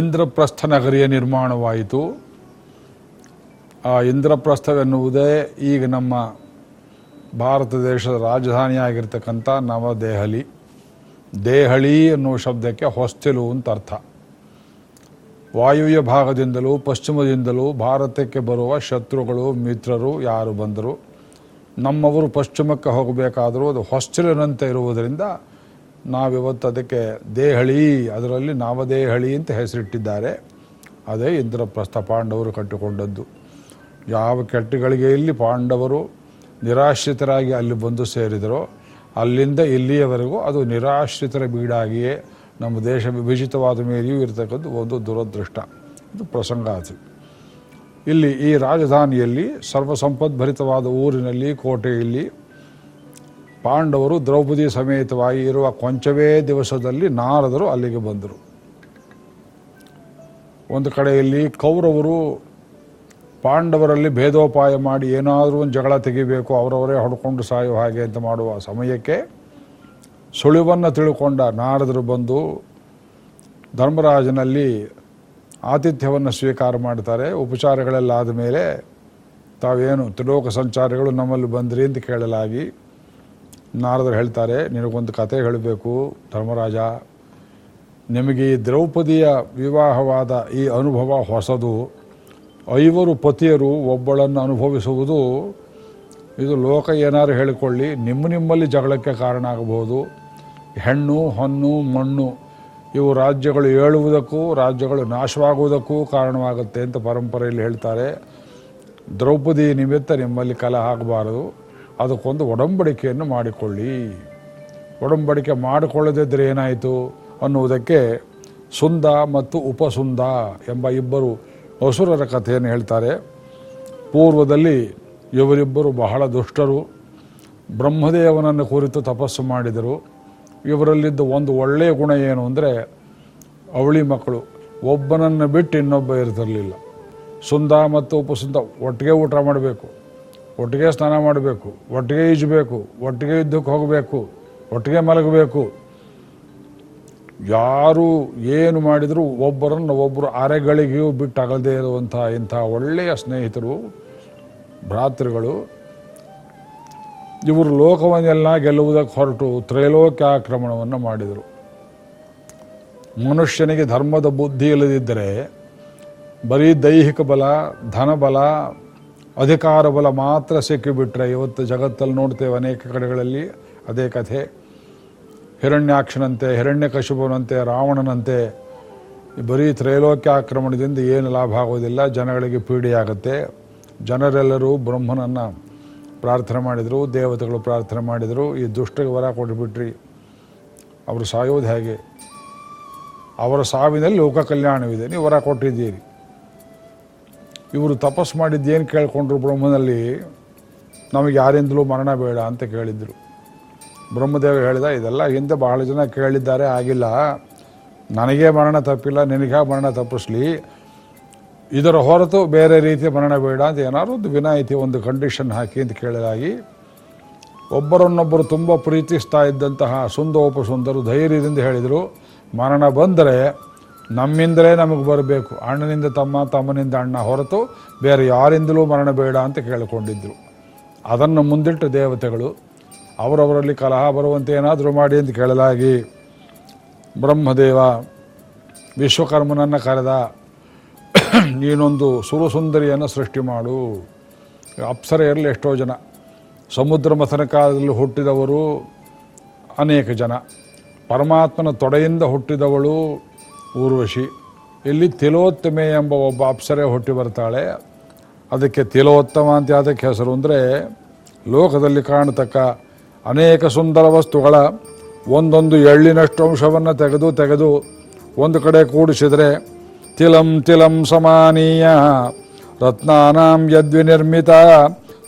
ಇಂದ್ರಪ್ರಸ್ಥ ನಗರಿಯ ನಿರ್ಮಾಣವಾಯಿತು. ಆ ಇಂದ್ರಪ್ರಸ್ಥವೆನ್ನುವುದೇ ಈಗ ನಮ್ಮ ಭಾರತ ದೇಶದ ರಾಜಧಾನಿಯಾಗಿರ್ತಕ್ಕಂಥ ನವದೆಹಲಿ. ದೇಹಳಿ ಅನ್ನುವ ಶಬ್ದಕ್ಕೆ ಹೊಸ್ತಿಲು ಅಂತ ಅರ್ಥ. ವಾಯುವ್ಯ ಭಾಗದಿಂದಲೂ ಪಶ್ಚಿಮದಿಂದಲೂ ಭಾರತಕ್ಕೆ ಬರುವ ಶತ್ರುಗಳು, ಮಿತ್ರರು ಯಾರು ಬಂದರು? ನಮ್ಮವರು ಪಶ್ಚಿಮಕ್ಕೆ ಹೋಗಬೇಕಾದರೂ ಅದು ಹೊಸ್ತಿಲಿನಂತೆ ಇರುವುದರಿಂದ ನಾವಿವತ್ತು ಅದಕ್ಕೆ ದೇಹಳಿ, ಅದರಲ್ಲಿ ನಾವದೇಹಳಿ ಅಂತ ಹೆಸರಿಟ್ಟಿದ್ದಾರೆ. ಅದೇ ಇಂದ್ರಪ್ರಸ್ಥ ಪಾಂಡವರು ಕಟ್ಟಿಕೊಂಡದ್ದು. ಯಾವ ಕೆಟ್ಟಗಳಿಗೆಯಲ್ಲಿ ಪಾಂಡವರು ನಿರಾಶ್ರಿತರಾಗಿ ಅಲ್ಲಿ ಬಂದು ಸೇರಿದರೋ, ಅಲ್ಲಿಂದ ಇಲ್ಲಿಯವರೆಗೂ ಅದು ನಿರಾಶ್ರಿತರ ಬೀಡಾಗಿಯೇ ನಮ್ಮ ದೇಶ ವಿಭಜಿತವಾದ ಮೇಲೆಯೂ ಇರತಕ್ಕದ್ದು ಒಂದು ದುರದೃಷ್ಟ. ಇದು ಅದು ಇಲ್ಲಿ ಈ ರಾಜಧಾನಿಯಲ್ಲಿ ಸರ್ವಸಂಪದ್ಭರಿತವಾದ ಊರಿನಲ್ಲಿ, ಕೋಟೆಯಲ್ಲಿ ಪಾಂಡವರು ದ್ರೌಪದಿ ಸಮೇತವಾಗಿ ಇರುವ ಕೊಂಚವೇ ದಿವಸದಲ್ಲಿ ನಾರದರು ಅಲ್ಲಿಗೆ ಬಂದರು. ಒಂದು ಕಡೆಯಲ್ಲಿ ಕೌರವರು ಪಾಂಡವರಲ್ಲಿ ಭೇದೋಪಾಯ ಮಾಡಿ ಏನಾದರೂ ಒಂದು ಜಗಳ ತೆಗಿಬೇಕು, ಅವರವರೇ ಹೊಡ್ಕೊಂಡು ಸಾಯೋ ಹಾಗೆ ಅಂತ ಮಾಡುವ ಸಮಯಕ್ಕೆ ಸುಳಿವನ್ನು ತಿಳ್ಕೊಂಡ ನಾರದರು ಬಂದು ಧರ್ಮರಾಜನಲ್ಲಿ ಆತಿಥ್ಯವನ್ನು ಸ್ವೀಕಾರ ಮಾಡ್ತಾರೆ. ಉಪಚಾರಗಳೆಲ್ಲ ಆದ ಮೇಲೆ ತಾವೇನು ತ್ರಿಲೋಕ ಸಂಚಾರಗಳು ನಮ್ಮಲ್ಲಿ ಬಂದ್ರಿ ಅಂತ ಕೇಳಲಾಗಿ ನಾರದರು ಹೇಳ್ತಾರೆ, ನಿನಗೊಂದು ಕತೆ ಹೇಳಬೇಕು, ಧರ್ಮರಾಜ. ನಿಮಗೆ ಈ ದ್ರೌಪದಿಯ ವಿವಾಹವಾದ ಈ ಅನುಭವ ಹೊಸದು. ಐವರು ಪತಿಯರು ಒಬ್ಬಳನ್ನು ಅನುಭವಿಸುವುದು. ಇದು ಲೋಕ ಏನಾರು ಹೇಳಿಕೊಳ್ಳಿ, ನಿಮ್ಮ ನಿಮ್ಮಲ್ಲಿ ಜಗಳಕ್ಕೆ ಕಾರಣ ಆಗಬಹುದು. ಹೆಣ್ಣು, ಹೊನ್ನು, ಮಣ್ಣು, ಇವು ರಾಜ್ಯಗಳು ಏಳುವುದಕ್ಕೂ, ರಾಜ್ಯಗಳು ನಾಶವಾಗುವುದಕ್ಕೂ ಕಾರಣವಾಗುತ್ತೆ ಅಂತ ಪರಂಪರೆಯಲ್ಲಿ ಹೇಳ್ತಾರೆ. ದ್ರೌಪದಿ ನಿಮಿತ್ತ ನಿಮ್ಮಲ್ಲಿ ಕಲಹ ಆಗಬಾರದು. ಅದಕ್ಕೊಂದು ಒಡಂಬಡಿಕೆಯನ್ನು ಮಾಡಿಕೊಳ್ಳಿ. ಒಡಂಬಡಿಕೆ ಮಾಡಿಕೊಳ್ಳದಿದ್ದರೆ ಏನಾಯಿತು? ಅನ್ನುವುದಕ್ಕೆ ಸುಂದ ಮತ್ತು ಉಪಸುಂದ ಎಂಬ ಇಬ್ಬರು ಅಸುರರ ಕಥೆಯನ್ನು ಹೇಳ್ತಾರೆ. ಪೂರ್ವದಲ್ಲಿ ಇವರಿಬ್ಬರು ಬಹಳ ದುಷ್ಟರು. ಬ್ರಹ್ಮದೇವನನ್ನು ಕುರಿತು ತಪಸ್ಸು ಮಾಡಿದರು. ಇವರಲ್ಲಿದ್ದ ಒಂದು ಒಳ್ಳೆಯ ಗುಣ ಏನು ಅಂದರೆ ಅವಳಿ ಮಕ್ಕಳು. ಒಬ್ಬನನ್ನು ಬಿಟ್ಟು ಇನ್ನೊಬ್ಬ ಇರ್ತಿರಲಿಲ್ಲ. ಸುಂದ ಮತ್ತು ಉಪಸುಂದ ಒಟ್ಟಿಗೆ ಊಟ ಮಾಡಬೇಕು. ಒಟ್ಟಿಗೆ ಸ್ನಾನ ಮಾಡಬೇಕು, ಒಟ್ಟಿಗೆ ಈಜಬೇಕು, ಒಟ್ಟಿಗೆ ಯುದ್ಧಕ್ಕೆ ಹೋಗಬೇಕು, ಒಟ್ಟಿಗೆ ಮಲಗಬೇಕು. ಯಾರು ಏನು ಮಾಡಿದರೂ ಒಬ್ಬರನ್ನು ಒಬ್ಬರು ಅರೆಗಳಿಗೆಯೂ ಬಿಟ್ಟಾಗದೇ ಇರುವಂಥ ಇಂಥ ಒಳ್ಳೆಯ ಸ್ನೇಹಿತರು, ಭ್ರಾತೃಗಳು, ಇವರು ಲೋಕವನ್ನೆಲ್ಲ ಗೆಲ್ಲುವುದಕ್ಕೆ ಹೊರಟು ತ್ರೈಲೋಕ್ಯಾಕ್ರಮಣವನ್ನು ಮಾಡಿದರು. ಮನುಷ್ಯನಿಗೆ ಧರ್ಮದ ಬುದ್ಧಿ ಇಲ್ಲದಿದ್ದರೆ ಬರೀ ದೈಹಿಕ ಬಲ, ಧನಬಲ ಅಧಿಕಾರ ಬಲ ಮಾತ್ರ ಸಿಕ್ಕಿಬಿಟ್ರೆ ಇವತ್ತು ಜಗತ್ತಲ್ಲಿ ನೋಡ್ತೇವೆ ಅನೇಕ ಕಡೆಗಳಲ್ಲಿ ಅದೇ ಕಥೆ. ಹಿರಣ್ಯಾಕ್ಷನಂತೆ, ಹಿರಣ್ಯಕಶುಪನಂತೆ, ರಾವಣನಂತೆ ಬರೀ ತ್ರೈಲೋಕ್ಯ ಆಕ್ರಮಣದಿಂದ ಏನು ಲಾಭ ಆಗೋದಿಲ್ಲ, ಜನಗಳಿಗೆ ಪೀಡೆಯಾಗುತ್ತೆ. ಜನರೆಲ್ಲರೂ ಬ್ರಹ್ಮನನ್ನು ಪ್ರಾರ್ಥನೆ ಮಾಡಿದರು, ದೇವತೆಗಳು ಪ್ರಾರ್ಥನೆ ಮಾಡಿದರು. ಈ ದುಷ್ಟಗೆ ವರ ಕೊಟ್ಟುಬಿಟ್ರಿ ಅವರು ಸಾಯೋದು ಹೇಗೆ? ಅವರ ಸಾವಿನಲ್ಲಿ ಲೋಕ ಕಲ್ಯಾಣವಿದೆ ನೀವು ವರ ಕೊಟ್ಟಿದ್ದೀರಿ. ಇವರು ತಪಸ್ಸು ಏನು ಕೇಳಿಕೊಂಡ್ರು ಬ್ರಹ್ಮನಲ್ಲಿ? ನಮಗೆ ಯಾರಿಂದಲೂ ಮರಣ ಬೇಡ ಅಂತ ಕೇಳಿದ್ರು. ಬ್ರಹ್ಮದೇವ ಹೇಳಿದ, ಇದೆಲ್ಲ ಹಿಂದೆ ಬಹಳ ಜನ ಕೇಳಿದ್ದಾರೆ, ಆಗಿಲ್ಲ. ನನಗೇ ಮರಣ ತಪ್ಪಿಲ್ಲ, ನಿನಗೆ ಮರಣ ತಪ್ಪಿಸ್ಲಿ. ಇದರ ಹೊರತು ಬೇರೆ ರೀತಿ ಮರಣ ಬೇಡ ಅಂತ ಏನಾದ್ರು ಒಂದು ವಿನಾಯಿತಿ, ಒಂದು ಕಂಡೀಷನ್ ಹಾಕಿ ಅಂತ ಕೇಳಲಾಗಿ ಒಬ್ಬರನ್ನೊಬ್ಬರು ತುಂಬ ಪ್ರೀತಿಸ್ತಾ ಇದ್ದಂತಹ ಸುಂದೋಪಸುಂದರು ಧೈರ್ಯದಿಂದ ಹೇಳಿದರು, ಮರಣ ಬಂದರೆ ನಮ್ಮಿಂದಲೇ ನಮಗೆ ಬರಬೇಕು. ಅಣ್ಣನಿಂದ ತಮ್ಮ, ತಮ್ಮನಿಂದ ಅಣ್ಣ ಹೊರತು ಬೇರೆ ಯಾರಿಂದಲೂ ಮರಣ ಬೇಡ ಅಂತ ಕೇಳಿಕೊಂಡಿದ್ದರು ಅದನ್ನು ಮುಂದಿಟ್ಟು ದೇವತೆಗಳು, ಅವರವರಲ್ಲಿ ಕಲಹ ಬರುವಂತೆ ಏನಾದರೂ ಮಾಡಿ ಅಂತ ಕೇಳಲಾಗಿ, ಬ್ರಹ್ಮದೇವ ವಿಶ್ವಕರ್ಮನನ್ನು ಕರೆದ, ನೀನೊಂದು ಸುರಸುಂದರಿಯನ್ನು ಸೃಷ್ಟಿ ಮಾಡು. ಅಪ್ಸರೆಯರಲ್ಲಿ ಎಷ್ಟೋ ಜನ. ಸಮುದ್ರ ಮಥನ ಕಾಲದಲ್ಲಿ ಹುಟ್ಟಿದವರು ಅನೇಕ ಜನ. ಪರಮಾತ್ಮನ ತೊಡೆಯಿಂದ ಹುಟ್ಟಿದವಳು ಊರ್ವಶಿ. ಇಲ್ಲಿ ತಿಲೋತ್ತಮೆ ಎಂಬ ಒಬ್ಬ ಅಪ್ಸರೆ ಹುಟ್ಟಿ ಬರ್ತಾಳೆ. ಅದಕ್ಕೆ ತಿಲೋತ್ತಮ ಅಂತ ಅದಕ್ಕೆ ಹೆಸರು ಅಂದರೆ, ಲೋಕದಲ್ಲಿ ಕಾಣತಕ್ಕ ಅನೇಕ ಸುಂದರ ವಸ್ತುಗಳ ಒಂದೊಂದು ಎಳ್ಳಿನಷ್ಟು ಅಂಶವನ್ನು ತೆಗೆದು ತೆಗೆದು ಒಂದು ಕಡೆ ಕೂಡಿಸಿದರೆ, ತಿಲಂ ತಿಲಂ ಸಮಾನೀಯ, ರತ್ನಾನಾಂ ಯದ್ವಿನಿರ್ಮಿತ,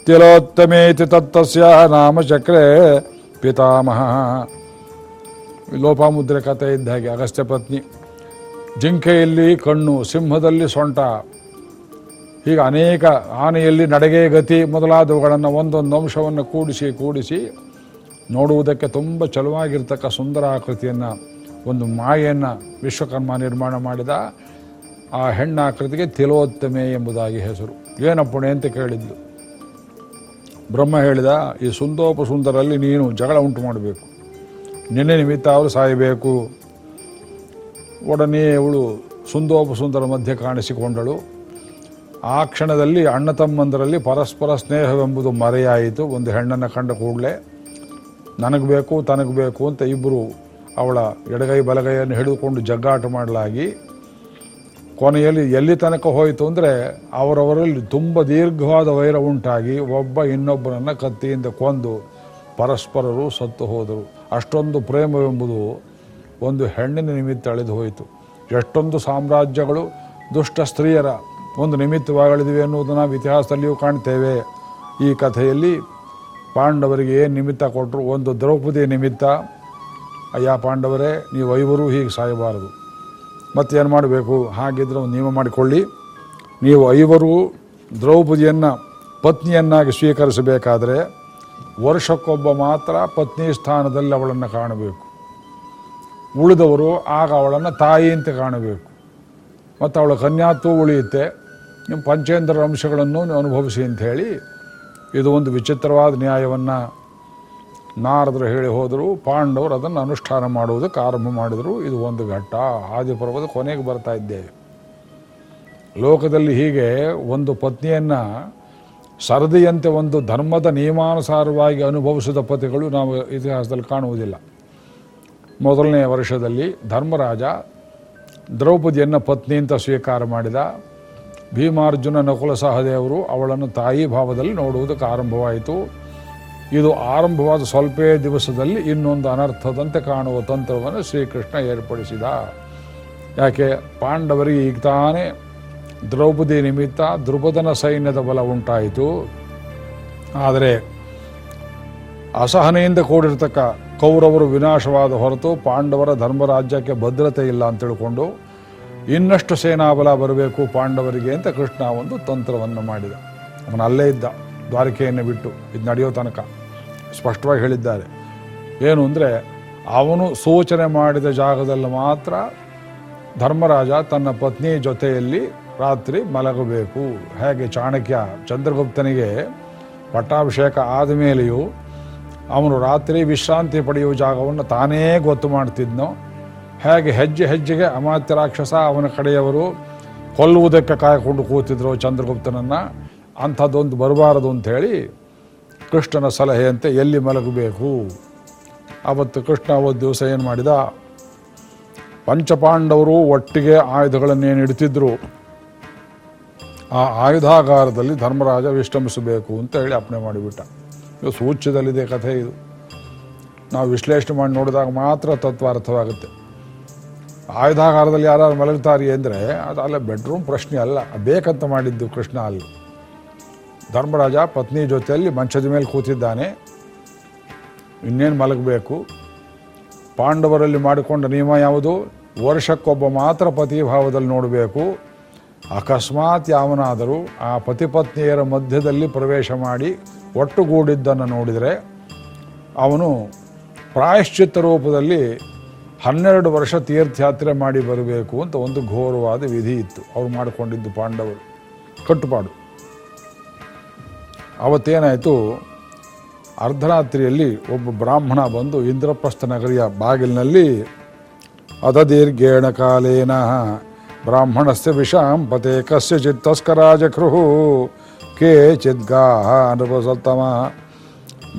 ತಿಲೋತ್ತಮೇತಿ ತತ್ತಸ್ಯ ನಾಮಚಕ್ರೆ ಪಿತಾಮಹ. ಲೋಪಾಮುದ್ರೆ ಕಥೆ ಇದ್ದ ಹಾಗೆ ಅಗಸ್ತ್ಯ ಪತ್ನಿ. ಜಿಂಕೆಯಲ್ಲಿ ಕಣ್ಣು, ಸಿಂಹದಲ್ಲಿ ಸೊಂಟ. ಹೀಗೆ ಅನೇಕ ಆನೆಯಲ್ಲಿ ನಡಗೆ ಗತಿ ಮೊದಲಾದವುಗಳನ್ನು ಒಂದೊಂದು ಅಂಶವನ್ನು ಕೂಡಿಸಿ ಕೂಡಿಸಿ ನೋಡುವುದಕ್ಕೆ ತುಂಬ ಚಲುವಾಗಿರ್ತಕ್ಕ ಸುಂದರ ಆಕೃತಿಯನ್ನು, ಒಂದು ಮಾಯೆಯನ್ನು ವಿಶ್ವಕರ್ಮ ನಿರ್ಮಾಣ ಮಾಡಿದ ಆ ಹೆಣ್ಣಾಕೃತಿಗೆ ತಿಲೋತ್ತಮೆ ಎಂಬುದಾಗಿ ಹೆಸರು. ಏನಪ್ಪಣೆ ಅಂತ ಕೇಳಿದ್ದು. ಬ್ರಹ್ಮ ಹೇಳಿದ, ಈ ಸುಂದೋಪ ಸುಂದರಲ್ಲಿ ನೀನು ಜಗಳ ಉಂಟು ಮಾಡಬೇಕು. ನಿನ್ನೆ ನಿಮಿತ್ತ ಅವರು ಸಾಯಬೇಕು. ಒಡನೆ ಅವಳು ಸುಂದೋಪಸುಂದರ ಮಧ್ಯೆ ಕಾಣಿಸಿಕೊಂಡಳು. ಆ ಕ್ಷಣದಲ್ಲಿ ಅಣ್ಣ ತಮ್ಮಂದರಲ್ಲಿ ಪರಸ್ಪರ ಸ್ನೇಹವೆಂಬುದು ಮರೆಯಾಯಿತು. ಒಂದು ಹೆಣ್ಣನ್ನು ಕಂಡ ಕೂಡಲೇ, ನನಗೆ ಬೇಕು, ತನಗೆ ಬೇಕು ಅಂತ ಇಬ್ಬರು ಅವಳ ಎಡಗೈ ಬಲಗೈಯನ್ನು ಹಿಡಿದುಕೊಂಡು ಜಗ್ಗಾಟ ಮಾಡಲಾಗಿ, ಕೊನೆಯಲ್ಲಿ ಎಲ್ಲಿ ತನಕ ಹೋಯಿತು ಅಂದರೆ ಅವರವರಲ್ಲಿ ತುಂಬ ದೀರ್ಘವಾದ ವೈರ ಉಂಟಾಗಿ ಒಬ್ಬ ಇನ್ನೊಬ್ಬರನ್ನು ಕತ್ತಿಯಿಂದ ಕೊಂದು ಪರಸ್ಪರರು ಸತ್ತು ಹೋದರು. ಅಷ್ಟೊಂದು ಪ್ರೇಮವೆಂಬುದು ಒಂದು ಹೆಣ್ಣಿನ ನಿಮಿತ್ತ ಅಳೆದು ಹೋಯಿತು. ಎಷ್ಟೊಂದು ಸಾಮ್ರಾಜ್ಯಗಳು ದುಷ್ಟ ಸ್ತ್ರೀಯರ ಒಂದು ನಿಮಿತ್ತವಾಗಲಿವೆ ಅನ್ನುವುದು ನಾವು ಇತಿಹಾಸದಲ್ಲಿಯೂ ಕಾಣ್ತೇವೆ. ಈ ಕಥೆಯಲ್ಲಿ ಪಾಂಡವರಿಗೆ ಏನು ನಿಮಿತ್ತ ಕೊಟ್ಟರು ಒಂದು ದ್ರೌಪದಿ ನಿಮಿತ್ತ. ಅಯ್ಯ ಪಾಂಡವರೇ, ನೀವು ಐವರು ಹೀಗೆ ಸಾಯಬಾರದು. ಮತ್ತೇನು ಮಾಡಬೇಕು? ಹಾಗಿದ್ರೆ ಒಂದು ನಿಯಮ ಮಾಡಿಕೊಳ್ಳಿ. ನೀವು ಐವರು ದ್ರೌಪದಿಯನ್ನು ಪತ್ನಿಯನ್ನಾಗಿ ಸ್ವೀಕರಿಸಬೇಕಾದರೆ ವರ್ಷಕ್ಕೊಬ್ಬ ಮಾತ್ರ ಪತ್ನಿ ಸ್ಥಾನದಲ್ಲಿ ಅವಳನ್ನು ಕಾಣಬೇಕು. ಉಳಿದವರು ಆಗ ಅವಳನ್ನು ತಾಯಿ ಅಂತ ಕಾಣಬೇಕು. ಮತ್ತು ಅವಳ ಕನ್ಯಾತ್ವ ಉಳಿಯುತ್ತೆ. ನಿಮ್ಮ ಪಂಚೇಂದ್ರ ಅಂಶಗಳನ್ನು ನೀವು ಅನುಭವಿಸಿ ಅಂತ ಹೇಳಿ ಇದು ಒಂದು ವಿಚಿತ್ರವಾದ ನ್ಯಾಯವನ್ನು ನಾರದರು ಹೇಳಿ ಹೋದರು. ಪಾಂಡವರು ಅದನ್ನು ಅನುಷ್ಠಾನ ಮಾಡುವುದಕ್ಕೆ ಆರಂಭ ಮಾಡಿದರು. ಇದು ಒಂದು ಘಟ್ಟ. ಆದಿಪರ್ವದ ಕೊನೆಗೆ ಬರ್ತಾ ಇದ್ದೇವೆ. ಲೋಕದಲ್ಲಿ ಹೀಗೆ ಒಂದು ಪತ್ನಿಯನ್ನು ಸರದಿಯಂತೆ ಒಂದು ಧರ್ಮದ ನಿಯಮಾನುಸಾರವಾಗಿ ಅನುಭವಿಸಿದ ಪತಿಗಳು ನಾವು ಇತಿಹಾಸದಲ್ಲಿ ಕಾಣುವುದಿಲ್ಲ. ಮೊದಲನೇ ವರ್ಷದಲ್ಲಿ ಧರ್ಮರಾಜ ದ್ರೌಪದಿಯನ್ನು ಪತ್ನಿ ಅಂತ ಸ್ವೀಕಾರ ಮಾಡಿದ ಭೀಮಾರ್ಜುನ ನಕುಲ ಸಹದೇವರು ಅವಳನ್ನು ತಾಯಿ ಭಾವದಲ್ಲಿ ನೋಡುವುದಕ್ಕೆ ಆರಂಭವಾಯಿತು. ಇದು ಆರಂಭವಾದ ಸ್ವಲ್ಪೇ ದಿವಸದಲ್ಲಿ ಇನ್ನೊಂದು ಅನರ್ಥದಂತೆ ಕಾಣುವ ತಂತ್ರವನ್ನು ಶ್ರೀಕೃಷ್ಣ ಏರ್ಪಡಿಸಿದ. ಯಾಕೆ? ಪಾಂಡವರಿಗೆ ಈಗ ತಾನೇ ದ್ರೌಪದಿ ನಿಮಿತ್ತ ದ್ರುಪದನ ಸೈನ್ಯದ ಬಲ ಉಂಟಾಯಿತು. ಆದರೆ ಅಸಹನೆಯಿಂದ ಕೂಡಿರ್ತಕ್ಕ ಕೌರವರು ವಿನಾಶವಾದ ಹೊರತು ಪಾಂಡವರ ಧರ್ಮರಾಜ್ಯಕ್ಕೆ ಭದ್ರತೆ ಇಲ್ಲ ಅಂತ ತಿಳ್ಕೊಂಡು ಇನ್ನಷ್ಟು ಸೇನಾಬಲ ಬರಬೇಕು ಪಾಂಡವರಿಗೆ ಅಂತ ಕೃಷ್ಣ ಒಂದು ತಂತ್ರವನ್ನು ಮಾಡಿದ. ಅವನು ಅಲ್ಲೇ ಇದ್ದ, ದ್ವಾರಕೆಯನ್ನು ಬಿಟ್ಟು. ಇದು ನಡೆಯೋ ತನಕ. ಸ್ಪಷ್ಟವಾಗಿ ಹೇಳಿದ್ದಾರೆ. ಏನು ಅಂದರೆ, ಅವನು ಸೂಚನೆ ಮಾಡಿದ ಜಾಗದಲ್ಲಿ ಮಾತ್ರ ಧರ್ಮರಾಜ ತನ್ನ ಪತ್ನಿ ಜೊತೆಯಲ್ಲಿ ರಾತ್ರಿ ಮಲಗಬೇಕು. ಹೇಗೆ ಚಾಣಕ್ಯ ಚಂದ್ರಗುಪ್ತನಿಗೆ ಪಟ್ಟಾಭಿಷೇಕ ಆದ ಮೇಲೆಯೂ ಅವನು ರಾತ್ರಿ ವಿಶ್ರಾಂತಿ ಪಡೆಯುವ ಜಾಗವನ್ನು ತಾನೇ ಗೊತ್ತು ಮಾಡ್ತಿದ್ನೋ? ಹೇಗೆ ಹೆಜ್ಜೆ ಹೆಜ್ಜೆಗೆ ಅಮಾತ್ಯ ರಾಕ್ಷಸ ಅವನ ಕಡೆಯವರು ಕೊಲ್ಲುವುದಕ್ಕೆ ಕಾಯ್ಕೊಂಡು ಕೂತಿದ್ರು ಚಂದ್ರಗುಪ್ತನನ್ನು? ಅಂಥದ್ದೊಂದು ಬರಬಾರದು ಅಂಥೇಳಿ ಕೃಷ್ಣನ ಸಲಹೆಯಂತೆ ಎಲ್ಲಿ ಮಲಗಬೇಕು? ಅವತ್ತು ಕೃಷ್ಣ ಅವತ್ತು ದಿವಸ ಏನು ಮಾಡಿದ? ಪಂಚಪಾಂಡವರು ಒಟ್ಟಿಗೆ ಆಯುಧಗಳನ್ನೇನು ಇಡ್ತಿದ್ರು? ಆ ಆಯುಧಾಗಾರದಲ್ಲಿ ಧರ್ಮರಾಜ ವಿಶ್ರಮಿಸಬೇಕು ಅಂತ ಹೇಳಿ ಅಪ್ಪಣೆ ಮಾಡಿಬಿಟ್ಟ. ಇದು ಸೂಚ್ಯದಲ್ಲಿದೆ ಕಥೆ ಇದು. ನಾವು ವಿಶ್ಲೇಷಣೆ ಮಾಡಿ ನೋಡಿದಾಗ ಮಾತ್ರ ತತ್ವ ಅರ್ಥವಾಗುತ್ತೆ. ಆಯುಧಾಗಾರದಲ್ಲಿ ಯಾರು ಮಲಗ್ತಾರೆ ಅಂದರೆ ಅದು ಅಲ್ಲ, ಬೆಡ್ರೂಮ್ ಪ್ರಶ್ನೆ ಅಲ್ಲ. ಬೇಕಂತ ಮಾಡಿದ್ದು ಕೃಷ್ಣ ಅಲ್ಲಿ. ಧರ್ಮರಾಜ ಪತ್ನಿ ಜೊತೆಯಲ್ಲಿ ಮಂಚದ ಮೇಲೆ ಕೂತಿದ್ದಾನೆ. ಇನ್ನೇನು ಮಲಗಬೇಕು? ಪಾಂಡವರಲ್ಲಿ ಮಾಡಿಕೊಂಡ ನಿಯಮ ಯಾವುದು? ವರ್ಷಕ್ಕೊಬ್ಬ ಮಾತ್ರ ಪತಿ ಭಾವದಲ್ಲಿ ನೋಡಬೇಕು. ಅಕಸ್ಮಾತ್ ಯಾವನಾದರೂ ಆ ಪತಿಪತ್ನಿಯರ ಮಧ್ಯದಲ್ಲಿ ಪ್ರವೇಶ ಮಾಡಿ ಒಟ್ಟುಗೂಡಿದ್ದನ್ನು ನೋಡಿದರೆ ಅವನು ಪ್ರಾಯಶ್ಚಿತ್ತ ರೂಪದಲ್ಲಿ ಹನ್ನೆರಡು ವರ್ಷ ತೀರ್ಥಯಾತ್ರೆ ಮಾಡಿ ಬರಬೇಕು ಅಂತ ಒಂದು ಘೋರವಾದ ವಿಧಿ ಇತ್ತು. ಅವ್ರು ಮಾಡಿಕೊಂಡಿದ್ದು ಪಾಂಡವರು. ಕಟ್ಟುಪಾಡು. ಅವತ್ತೇನಾಯಿತು? ಅರ್ಧರಾತ್ರಿಯಲ್ಲಿ ಒಬ್ಬ ಬ್ರಾಹ್ಮಣ ಬಂದು ಇಂದ್ರಪ್ರಸ್ಥ ನಗರಿಯ ಬಾಗಿಲಿನಲ್ಲಿ ಅದದೀರ್ಘೇಣ ಕಾಲೇನ ಬ್ರಾಹ್ಮಣಸ್ಯ ವಿಷಾಂ ಪತೆ ಕಸ್ಯಚಿತ್ ತಸ್ಕರಾಜಕ್ರುಹು ಕೇಚಿದ್ಗಾಹ ಅನುಭವಸತ್ತಮ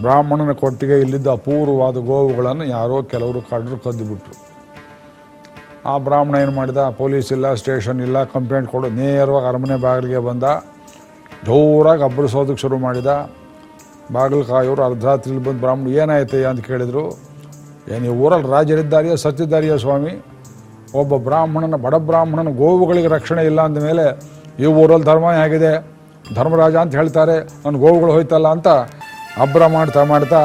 ಬ್ರಾಹ್ಮಣನ ಕೊಟ್ಟಿಗೆ ಇಲ್ಲಿದ್ದ ಅಪೂರ್ವವಾದ ಗೋವುಗಳನ್ನು ಯಾರೋ ಕೆಲವರು ಕಡ್ರು ಕದ್ದುಬಿಟ್ರು. ಆ ಬ್ರಾಹ್ಮಣ ಏನು ಮಾಡಿದ? ಪೊಲೀಸ್ ಇಲ್ಲ, ಸ್ಟೇಷನ್ ಇಲ್ಲ, ಕಂಪ್ಲೇಂಟ್ ಕೊಡು, ನೇರವಾಗಿ ಅರಮನೆ ಬಾಗಿಲಿಗೆ ಬಂದ. ಜೋರಾಗಿ ಅಬ್ಬರಿಸೋದಕ್ಕೆ ಶುರು ಮಾಡಿದ. ಬಾಗಿಲು ಕಾಯೋರು ಅರ್ಧರಾತ್ರಿಲಿ ಬಂದು ಬ್ರಾಹ್ಮಣ ಏನಾಯ್ತಯ್ಯ ಅಂತ ಕೇಳಿದರು. ಏನು ಈ ಊರಲ್ಲಿ ರಾಜರಿದ್ದಾರೆಯೋ ಸತ್ತಿದ್ದಾರೆಯೋ ಸ್ವಾಮಿ? ಒಬ್ಬ ಬ್ರಾಹ್ಮಣನ, ಬಡ ಬ್ರಾಹ್ಮಣನ ಗೋವುಗಳಿಗೆ ರಕ್ಷಣೆ ಇಲ್ಲ ಅಂದಮೇಲೆ ಈ ಊರಲ್ಲಿ ಧರ್ಮ ಹೇಗಿದೆ? ಧರ್ಮರಾಜ ಅಂತ ಹೇಳ್ತಾರೆ ನನ್ನ ಗೋವುಗಳು ಹೋಯ್ತಲ್ಲ ಅಂತ ಅಬ್ರ ಮಾಡ್ತಾ ಮಾಡ್ತಾ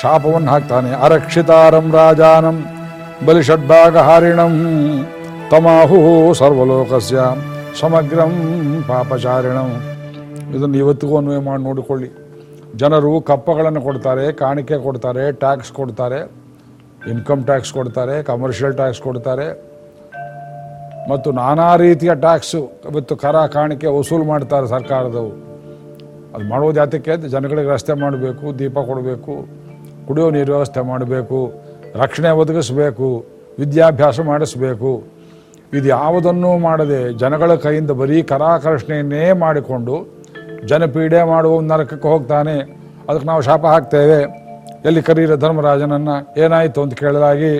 ಶಾಪವನ್ನು ಹಾಕ್ತಾನೆ. ಅರಕ್ಷಿತಾರಂ ರಾಜಾನಂ ಬಲಿಷಡ್ಭಾಗ ಹಾರಿಣಂ ತಮಾಹು ಸರ್ವಲೋಕಸ್ಯ ಸಮಗ್ರಂ ಪಾಪಚಾರಿಣಂ. ಇದನ್ನು ಇವತ್ತಿಗೂ ಅನ್ವಯ ಮಾಡಿ ನೋಡಿಕೊಳ್ಳಿ. ಜನರು ಕಪ್ಪಗಳನ್ನು ಕೊಡ್ತಾರೆ, ಕಾಣಿಕೆ ಕೊಡ್ತಾರೆ, ಟ್ಯಾಕ್ಸ್ ಕೊಡ್ತಾರೆ, ಇನ್ಕಮ್ ಟ್ಯಾಕ್ಸ್ ಕೊಡ್ತಾರೆ ಕಮರ್ಷಿಯಲ್ ಟ್ಯಾಕ್ಸ್ ಕೊಡ್ತಾರೆ. ಮತ್ತು ನಾನಾ ರೀತಿಯ ಟ್ಯಾಕ್ಸು ಇವತ್ತು ಕರ ಕಾಣಿಕೆ ವಸೂಲು ಮಾಡ್ತಾರೆ ಸರ್ಕಾರದವು ಅದು ಮಾಡೋದು ಯಾತಕ್ಕೆ? ಜನಗಳಿಗೆ ರಸ್ತೆ ಮಾಡಬೇಕು, ದೀಪ ಕೊಡಬೇಕು, ಕುಡಿಯೋ ನೀರು ವ್ಯವಸ್ಥೆ ಮಾಡಬೇಕು, ರಕ್ಷಣೆ ಒದಗಿಸಬೇಕು, ವಿದ್ಯಾಭ್ಯಾಸ ಮಾಡಿಸಬೇಕು. ಇದು ಯಾವುದನ್ನೂ ಮಾಡದೆ ಜನಗಳ ಕೈಯಿಂದ ಬರೀ ಕರಾಕರ್ಷಣೆಯನ್ನೇ ಮಾಡಿಕೊಂಡು ಜನಪೀಡೆ ಮಾಡುವ ನರಕಕ್ಕೆ ಹೋಗ್ತಾನೆ. ಅದಕ್ಕೆ ನಾವು ಶಾಪ ಹಾಕ್ತೇವೆ. ಎಲ್ಲಿ ಕರೀರ ಧರ್ಮರಾಜನನ್ನು? ಏನಾಯಿತು ಅಂತ ಕೇಳಲಾಗಿ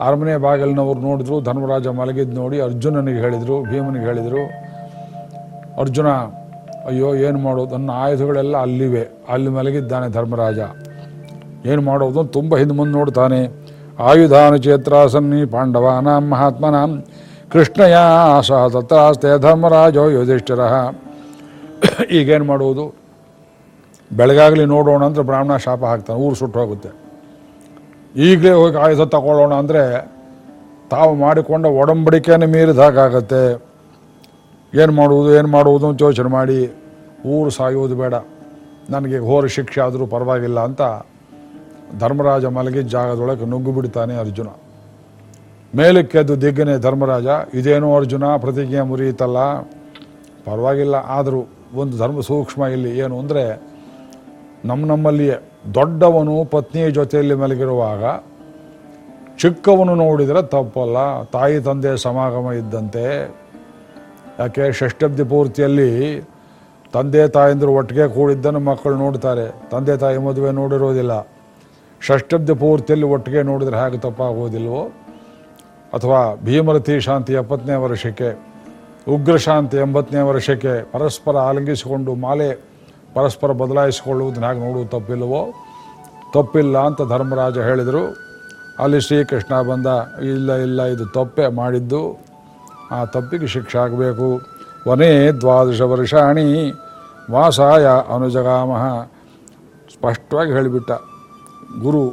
ಅರಮನೆ ಬಾಗಿಲಿನವ್ರು ನೋಡಿದ್ರು, ಧರ್ಮರಾಜ ಮಲಗಿದ್ದು ನೋಡಿ ಅರ್ಜುನನಿಗೆ ಹೇಳಿದರು, ಭೀಮನಿಗೆ ಹೇಳಿದರು, ಅರ್ಜುನ, ಅಯ್ಯೋ, ಏನು ಮಾಡೋದು? ನನ್ನ ಆಯುಧಗಳೆಲ್ಲ ಅಲ್ಲಿವೆ. ಅಲ್ಲಿ ಮಲಗಿದ್ದಾನೆ ಧರ್ಮರಾಜ. ಏನು ಮಾಡೋದು? ತುಂಬ ಹಿಂದೆ ಮುಂದೆ ನೋಡ್ತಾನೆ. ಆಯುಧಾನುಚೇತ್ರಾಸನ್ನಿ ಪಾಂಡವಾನಾಂ ಮಹಾತ್ಮನಾಂ ಕೃಷ್ಣಯ ಸಹ ತತ್ರಾಸ್ತೆ ಧರ್ಮರಾಜೋ ಯುಧಿಷ್ಠಿರ. ಈಗೇನು ಮಾಡುವುದು ಬೆಳಗಾಗಲಿ ನೋಡೋಣ ಅಂದ್ರೆ ಬ್ರಾಹ್ಮಣ ಶಾಪ ಹಾಕ್ತಾನೆ. ಊರು ಸುಟ್ಟು ಹೋಗುತ್ತೆ. ಈಗಲೇ ಹೋಗಿ ಆಯುಧ ತಗೊಳ್ಳೋಣ ಅಂದರೆ ತಾವು ಮಾಡಿಕೊಂಡ ಒಡಂಬಡಿಕೆಯನ್ನು ಮೀರಿದಾಗತ್ತೆ ಏನು ಮಾಡುವುದು ಏನು ಮಾಡುವುದು ಅಂತ ಯೋಚನೆ ಮಾಡಿ ಊರು ಸಾಯುವುದು ಬೇಡ. ನನಗೆ ಘೋರ ಶಿಕ್ಷೆ ಆದರೂ ಪರವಾಗಿಲ್ಲ ಅಂತ ಧರ್ಮರಾಜ ಮಲಗಿದ ಜಾಗದೊಳಗೆ ನುಗ್ಗು ಬಿಡ್ತಾನೆ ಅರ್ಜುನ. ಮೇಲಕ್ಕೆದ್ದು ದಿಗ್ಗನೆ ಧರ್ಮರಾಜ, ಇದೇನೋ ಅರ್ಜುನ, ಪ್ರತಿಜ್ಞೆ ಮುರಿಯಿತಲ್ಲ. ಪರವಾಗಿಲ್ಲ, ಆದರೂ ಒಂದು ಧರ್ಮ ಸೂಕ್ಷ್ಮ ಇಲ್ಲಿ ಏನು ಅಂದರೆ ನಮ್ಮ ನಮ್ಮಲ್ಲಿಯೇ ದೊಡ್ಡವನು ಪತ್ನಿಯ ಜೊತೆಯಲ್ಲಿ ಮಲಗಿರುವಾಗ ಚಿಕ್ಕವನು ನೋಡಿದರೆ ತಪ್ಪಲ್ಲ. ತಾಯಿ ತಂದೆ ಸಮಾಗಮ ಇದ್ದಂತೆ. ಯಾಕೆ ಷಷ್ಠಬ್ದಿ ಪೂರ್ತಿಯಲ್ಲಿ ತಂದೆ ತಾಯಂದರು ಒಟ್ಟಿಗೆ ಕೂಡಿದ್ದನ್ನು ಮಕ್ಕಳು ನೋಡ್ತಾರೆ. ತಂದೆ ತಾಯಿ ಮದುವೆ ನೋಡಿರೋದಿಲ್ಲ. ಷಷ್ಠಬ್ದಿ ಪೂರ್ತಿಯಲ್ಲಿ ಒಟ್ಟಿಗೆ ನೋಡಿದರೆ ಹೇಗೆ ತಪ್ಪಾಗೋದಿಲ್ವೋ? ಅಥವಾ ಭೀಮರತಿ ಶಾಂತಿ ಎಪ್ಪತ್ತನೇ ವರ್ಷಕ್ಕೆ ಉಗ್ರ ಶಾಂತಿ ಎಂಬತ್ತನೇ ವರ್ಷಕ್ಕೆ ಪರಸ್ಪರ ಆಲಂಗಿಸಿಕೊಂಡು ಮಾಲೆ ಪರಸ್ಪರ ಬದಲಾಯಿಸಿಕೊಳ್ಳುವುದನ್ನ ನೋಡುವುದು ತಪ್ಪಿಲ್ಲವೋ? ತಪ್ಪಿಲ್ಲ ಅಂತ ಧರ್ಮರಾಜ ಹೇಳಿದರು. ಅಲ್ಲಿ ಶ್ರೀಕೃಷ್ಣ ಬಂದ, ಇಲ್ಲ ಇಲ್ಲ, ಇದು ತಪ್ಪೆ ಮಾಡಿದ್ದು. ಆ ತಪ್ಪಿಗೆ ಶಿಕ್ಷೆ ಆಗಬೇಕು. ವನೇ ದ್ವಾದಶ ವರ್ಷಾಣಿ ವಾಸಾಯ ಅನುಜಗಾಮಹ ಸ್ಪಷ್ಟವಾಗಿ ಹೇಳಿಬಿಟ್ಟ. ಗುರು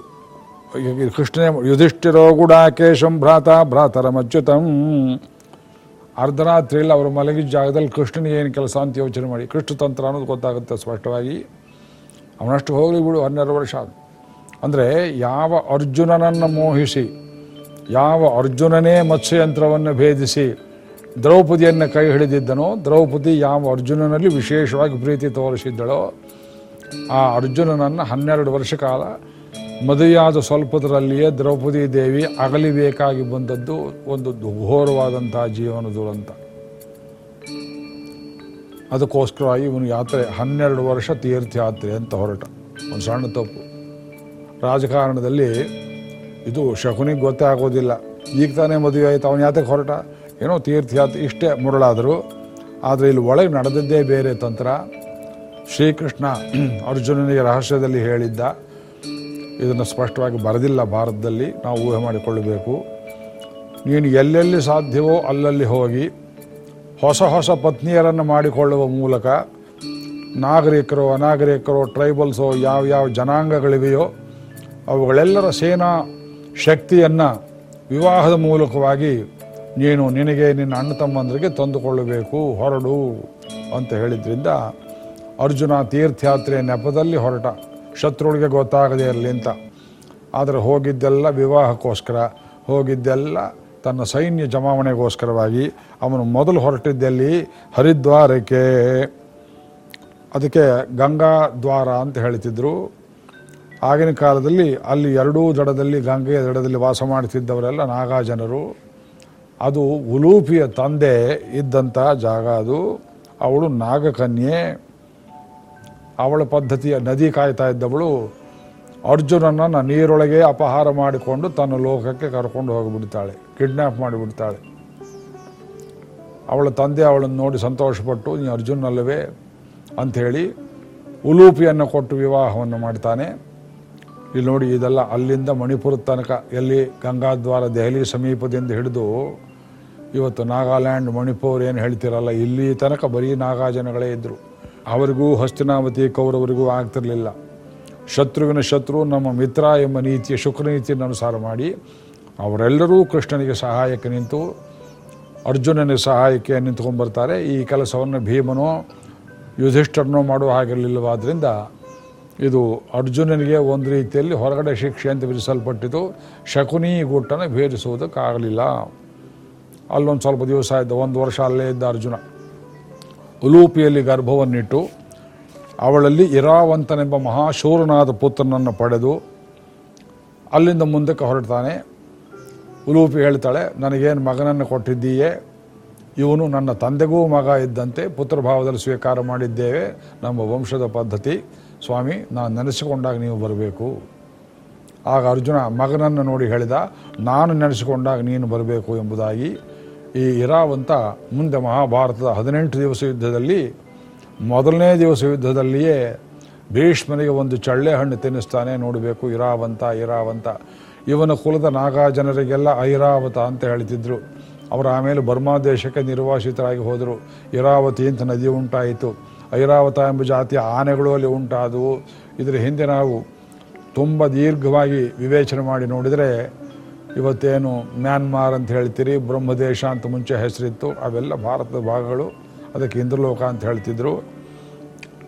ಕೃಷ್ಣನೇ, ಯುಧಿಷ್ಠಿರೋ ಗುಡಾಕೇಶಂ ಭ್ರಾತ ಭ್ರಾತರಮಚ್ಯುತಂ ಅರ್ಧರಾತ್ರಿಯಲ್ಲಿ ಅವರು ಮಲಗಿದ ಜಾಗದಲ್ಲಿ ಕೃಷ್ಣನಿಗೆ ಏನು ಕೆಲಸ ಅಂತ ಯೋಚನೆ ಮಾಡಿ, ಕೃಷ್ಣ ತಂತ್ರ ಅನ್ನೋದು ಗೊತ್ತಾಗುತ್ತೆ ಸ್ಪಷ್ಟವಾಗಿ. ಅವನಷ್ಟು ಹೋಗಲಿ ಬಿಡು, ಹನ್ನೆರಡು ವರ್ಷ ಅಂದರೆ ಯಾವ ಅರ್ಜುನನನ್ನು ಮೋಹಿಸಿ, ಯಾವ ಅರ್ಜುನನೇ ಮತ್ಸ್ಯಯಂತ್ರವನ್ನು ಭೇದಿಸಿ ದ್ರೌಪದಿಯನ್ನು ಕೈ ಹಿಡಿದಿದ್ದನೋ, ದ್ರೌಪದಿ ಯಾವ ಅರ್ಜುನನಲ್ಲಿ ವಿಶೇಷವಾಗಿ ಪ್ರೀತಿ ತೋರಿಸಿದ್ದಳೋ, ಆ ಅರ್ಜುನನನ್ನು ಹನ್ನೆರಡು ವರ್ಷ ಕಾಲ ಮದುವೆಯಾದ ಸ್ವಲ್ಪದರಲ್ಲಿಯೇ ದ್ರೌಪದಿ ದೇವಿ ಅಗಲಿಬೇಕಾಗಿ ಬಂದದ್ದು ಒಂದು ಘೋರವಾದಂತಹ ಜೀವನ ದುರಂತ. ಅದಕ್ಕೋಸ್ಕರ ಇವನು ಯಾತ್ರೆ ಹನ್ನೆರಡು ವರ್ಷ ತೀರ್ಥಯಾತ್ರೆ ಅಂತ ಹೊರಟ. ಒಂದು ಸಣ್ಣ ತಪ್ಪು. ರಾಜಕಾರಣದಲ್ಲಿ ಇದು ಶಕುನಿಗೆ ಗೊತ್ತೇ ಆಗೋದಿಲ್ಲ. ಈಗ ತಾನೇ ಮದುವೆ ಆಯಿತು, ಅವನ ಯಾತಕ್ಕೆ ಹೊರಟ. ಏನೋ ತೀರ್ಥಯಾತ್ರೆ ಇಷ್ಟೇ ಮುರಳಾದರು. ಆದರೆ ಇಲ್ಲಿ ಒಳಗೆ ನಡೆದದ್ದೇ ಬೇರೆ ತಂತ್ರ. ಶ್ರೀಕೃಷ್ಣ ಅರ್ಜುನನಿಗೆ ರಹಸ್ಯದಲ್ಲಿ ಹೇಳಿದ್ದ ಇದನ್ನು ಸ್ಪಷ್ಟವಾಗಿ ಬರೆದಿಲ್ಲ ಭಾರತದಲ್ಲಿ. ನಾವು ಊಹೆ ಮಾಡಿಕೊಳ್ಳಬೇಕು. ನೀನು ಎಲ್ಲೆಲ್ಲಿ ಸಾಧ್ಯವೋ ಅಲ್ಲಲ್ಲಿ ಹೋಗಿ ಹೊಸ ಹೊಸ ಪತ್ನಿಯರನ್ನು ಮಾಡಿಕೊಳ್ಳುವ ಮೂಲಕ ನಾಗರಿಕರು, ಅನಾಗರಿಕರು ಟ್ರೈಬಲ್ಸು ಯಾವ ಯಾವ ಜನಾಂಗಗಳಿವೆಯೋ ಅವುಗಳೆಲ್ಲರ ಸೇನಾ ಶಕ್ತಿಯನ್ನು ವಿವಾಹದ ಮೂಲಕವಾಗಿ ನೀನು ನಿನಗೆ ನಿನ್ನ ಅಣ್ಣ ತಮ್ಮಂದರಿಗೆ ತಂದುಕೊಳ್ಳಬೇಕು. ಹೊರಡು ಅಂತ ಹೇಳಿದ್ರಿಂದ ಅರ್ಜುನ ತೀರ್ಥಯಾತ್ರೆಯ ನೆಪದಲ್ಲಿ ಹೊರಟ. ಶತ್ರುಗಳಿಗೆ ಗೊತ್ತಾಗದೇ ಇರಲಿ ಅಂತ. ಆದರೆ ಹೋಗಿದ್ದೆಲ್ಲ ವಿವಾಹಕ್ಕೋಸ್ಕರ, ಹೋಗಿದ್ದೆಲ್ಲ ತನ್ನ ಸೈನ್ಯ ಜಮಾವಣೆಗೋಸ್ಕರವಾಗಿ ಅವನು ಮೊದಲು ಹೊರಟಿದ್ದಲ್ಲಿ ಹರಿದ್ವಾರಕ್ಕೆ. ಅದಕ್ಕೆ ಗಂಗಾ ದ್ವಾರ ಅಂತ ಹೇಳ್ತಿದ್ರು. ಆಗಿನ ಕಾಲದಲ್ಲಿ ಅಲ್ಲಿ ಎರಡೂ ದಡದಲ್ಲಿ, ಗಂಗೆಯ ದಡದಲ್ಲಿ ವಾಸ ಮಾಡ್ತಿದ್ದವರೆಲ್ಲ ನಾಗಾ ಜನರು ಅದು ಉಲೂಪಿಯ ತಂದೆ ಇದ್ದಂಥ ಜಾಗ ಅದು. ಅವಳು ನಾಗಕನ್ಯೆ. ಅವಳ ಪದ್ಧತಿಯ ನದಿ ಕಾಯ್ತಾ ಇದ್ದವಳು ಅರ್ಜುನನನ್ನು ನೀರೊಳಗೆ ಅಪಹಾರ ಮಾಡಿಕೊಂಡು ತನ್ನ ಲೋಕಕ್ಕೆ ಕರ್ಕೊಂಡು ಹೋಗಿಬಿಡ್ತಾಳೆ ಕಿಡ್ನ್ಯಾಪ್ ಮಾಡಿಬಿಡ್ತಾಳೆ. ಅವಳ ತಂದೆ ಅವಳನ್ನು ನೋಡಿ ಸಂತೋಷಪಟ್ಟು, ನೀ ಅರ್ಜುನಲ್ಲವೇ ಅಂಥೇಳಿ ಉಲೂಪಿಯನ್ನು ಕೊಟ್ಟು ವಿವಾಹವನ್ನು ಮಾಡ್ತಾನೆ. ಇಲ್ಲಿ ನೋಡಿ ಇದೆಲ್ಲ ಅಲ್ಲಿಂದ ಮಣಿಪುರದ ತನಕ, ಎಲ್ಲಿ ಗಂಗಾದ್ವಾರ ದೆಹಲಿ ಸಮೀಪದಿಂದ ಹಿಡಿದು ಇವತ್ತು ನಾಗಾಲ್ಯಾಂಡ್, ಮಣಿಪುರ್ ಏನು ಹೇಳ್ತಿರಲ್ಲ, ಇಲ್ಲಿ ತನಕ ಬರೀ ನಾಗಾಜನಗಳೇ ಇದ್ದರು ಅವರಿಗೂ ಹಸ್ತಿನಾವತಿ ಕೌರವರಿಗೂ ಆಗ್ತಿರಲಿಲ್ಲ. ಶತ್ರುವಿನ ಶತ್ರು ನಮ್ಮ ಮಿತ್ರ ಎಂಬ ನೀತಿಯ ಶುಕ್ರನೀತಿಯನ್ನು ಅನುಸಾರ ಮಾಡಿ ಅವರೆಲ್ಲರೂ ಕೃಷ್ಣನಿಗೆ ಸಹಾಯಕ್ಕೆ ನಿಂತು ಅರ್ಜುನನ ಸಹಾಯಕ್ಕೆ ನಿಂತ್ಕೊಂಡ್ಬರ್ತಾರೆ. ಈ ಕೆಲಸವನ್ನು ಭೀಮನೋ ಯುಧಿಷ್ಠರನೋ ಮಾಡುವ ಹಾಗಿರಲಿಲ್ಲವಾದ್ದರಿಂದ ಇದು ಅರ್ಜುನನಿಗೆ ಒಂದು ರೀತಿಯಲ್ಲಿ ಹೊರಗಡೆ ಶಿಕ್ಷೆ ಅಂತ ವಿಧಿಸಲ್ಪಟ್ಟಿತು. ಶಕುನಿ ಗುಟ್ಟನ್ನು ಭೇದಿಸುವುದಕ್ಕಾಗಲಿಲ್ಲ. ಅಲ್ಲೊಂದು ಸ್ವಲ್ಪ ದಿವಸ ಇದ್ದ ಒಂದು ವರ್ಷ ಅಲ್ಲೇ ಇದ್ದ ಅರ್ಜುನ. ಉಲೂಪಿಯಲ್ಲಿ ಗರ್ಭವನ್ನಿಟ್ಟು ಅವಳಲ್ಲಿ ಇರಾವಂತನೆಂಬ ಮಹಾಶೂರನಾದ ಪುತ್ರನನ್ನು ಪಡೆದು ಅಲ್ಲಿಂದ ಮುಂದಕ್ಕೆ ಹೊರಡ್ತಾನೆ. ಉಲೂಪಿ ಹೇಳ್ತಾಳೆ, ನನಗೇನು ಮಗನನ್ನು ಕೊಟ್ಟಿದ್ದೀಯೇ? ಇವನು ನನ್ನ ತಂದೆಗೂ ಮಗ ಇದ್ದಂತೆ ಪುತ್ರಭಾವದಲ್ಲಿ ಸ್ವೀಕಾರ ಮಾಡಿದ್ದೇವೆ. ನಮ್ಮ ವಂಶದ ಪದ್ಧತಿ. ಸ್ವಾಮಿ, ನಾನು ನೆನೆಸಿಕೊಂಡಾಗ ನೀವು ಬರಬೇಕು. ಆಗ ಅರ್ಜುನ ಮಗನನ್ನು ನೋಡಿ ಹೇಳಿದ, ನಾನು ನೆನೆಸಿಕೊಂಡಾಗ ನೀನು ಬರಬೇಕು ಎಂಬುದಾಗಿ ಈ ಇರಾವಂತ ಮುಂದೆ ಮಹಾಭಾರತದ ಹದಿನೆಂಟು ದಿವಸ ಯುದ್ಧದಲ್ಲಿ, ಮೊದಲನೇ ದಿವಸ ಯುದ್ಧದಲ್ಲಿಯೇ ಭೀಷ್ಮನಿಗೆ ಒಂದು ಚಳ್ಳೆ ಹಣ್ಣು ತಿನ್ನಿಸ್ತಾನೆ, ನೋಡಬೇಕು ಇರಾವಂತ ಇರಾವಂತ ಇವನ ಕುಲದ ನಾಗಾ ಜನರಿಗೆಲ್ಲ ಐರಾವತ ಅಂತ ಹೇಳ್ತಿದ್ರು. ಅವರು ಆಮೇಲೆ ಬರ್ಮಾ ದೇಶಕ್ಕೆ ನಿರ್ವಾಸಿತರಾಗಿ ಹೋದರು. ಇರಾವತಿ ಅಂತ ನದಿ ಉಂಟಾಯಿತು. ಐರಾವತ ಎಂಬ ಜಾತಿಯ ಆನೆಗಳು ಅಲ್ಲಿ ಉಂಟಾದವು. ಇದರ ಹಿಂದೆ ನಾವು ತುಂಬ ದೀರ್ಘವಾಗಿ ವಿವೇಚನೆ ಮಾಡಿ ನೋಡಿದರೆ ಇವತ್ತೇನು ಮ್ಯಾನ್ಮಾರ್ ಅಂತ ಹೇಳ್ತೀರಿ, ಬ್ರಹ್ಮದೇಶ ಅಂತ ಮುಂಚೆ ಹೆಸರಿತ್ತು, ಅವೆಲ್ಲ ಭಾರತದ ಭಾಗಗಳು, ಅದಕ್ಕೆ ಇಂದ್ರಲೋಕ ಅಂತ ಹೇಳ್ತಿದ್ರು.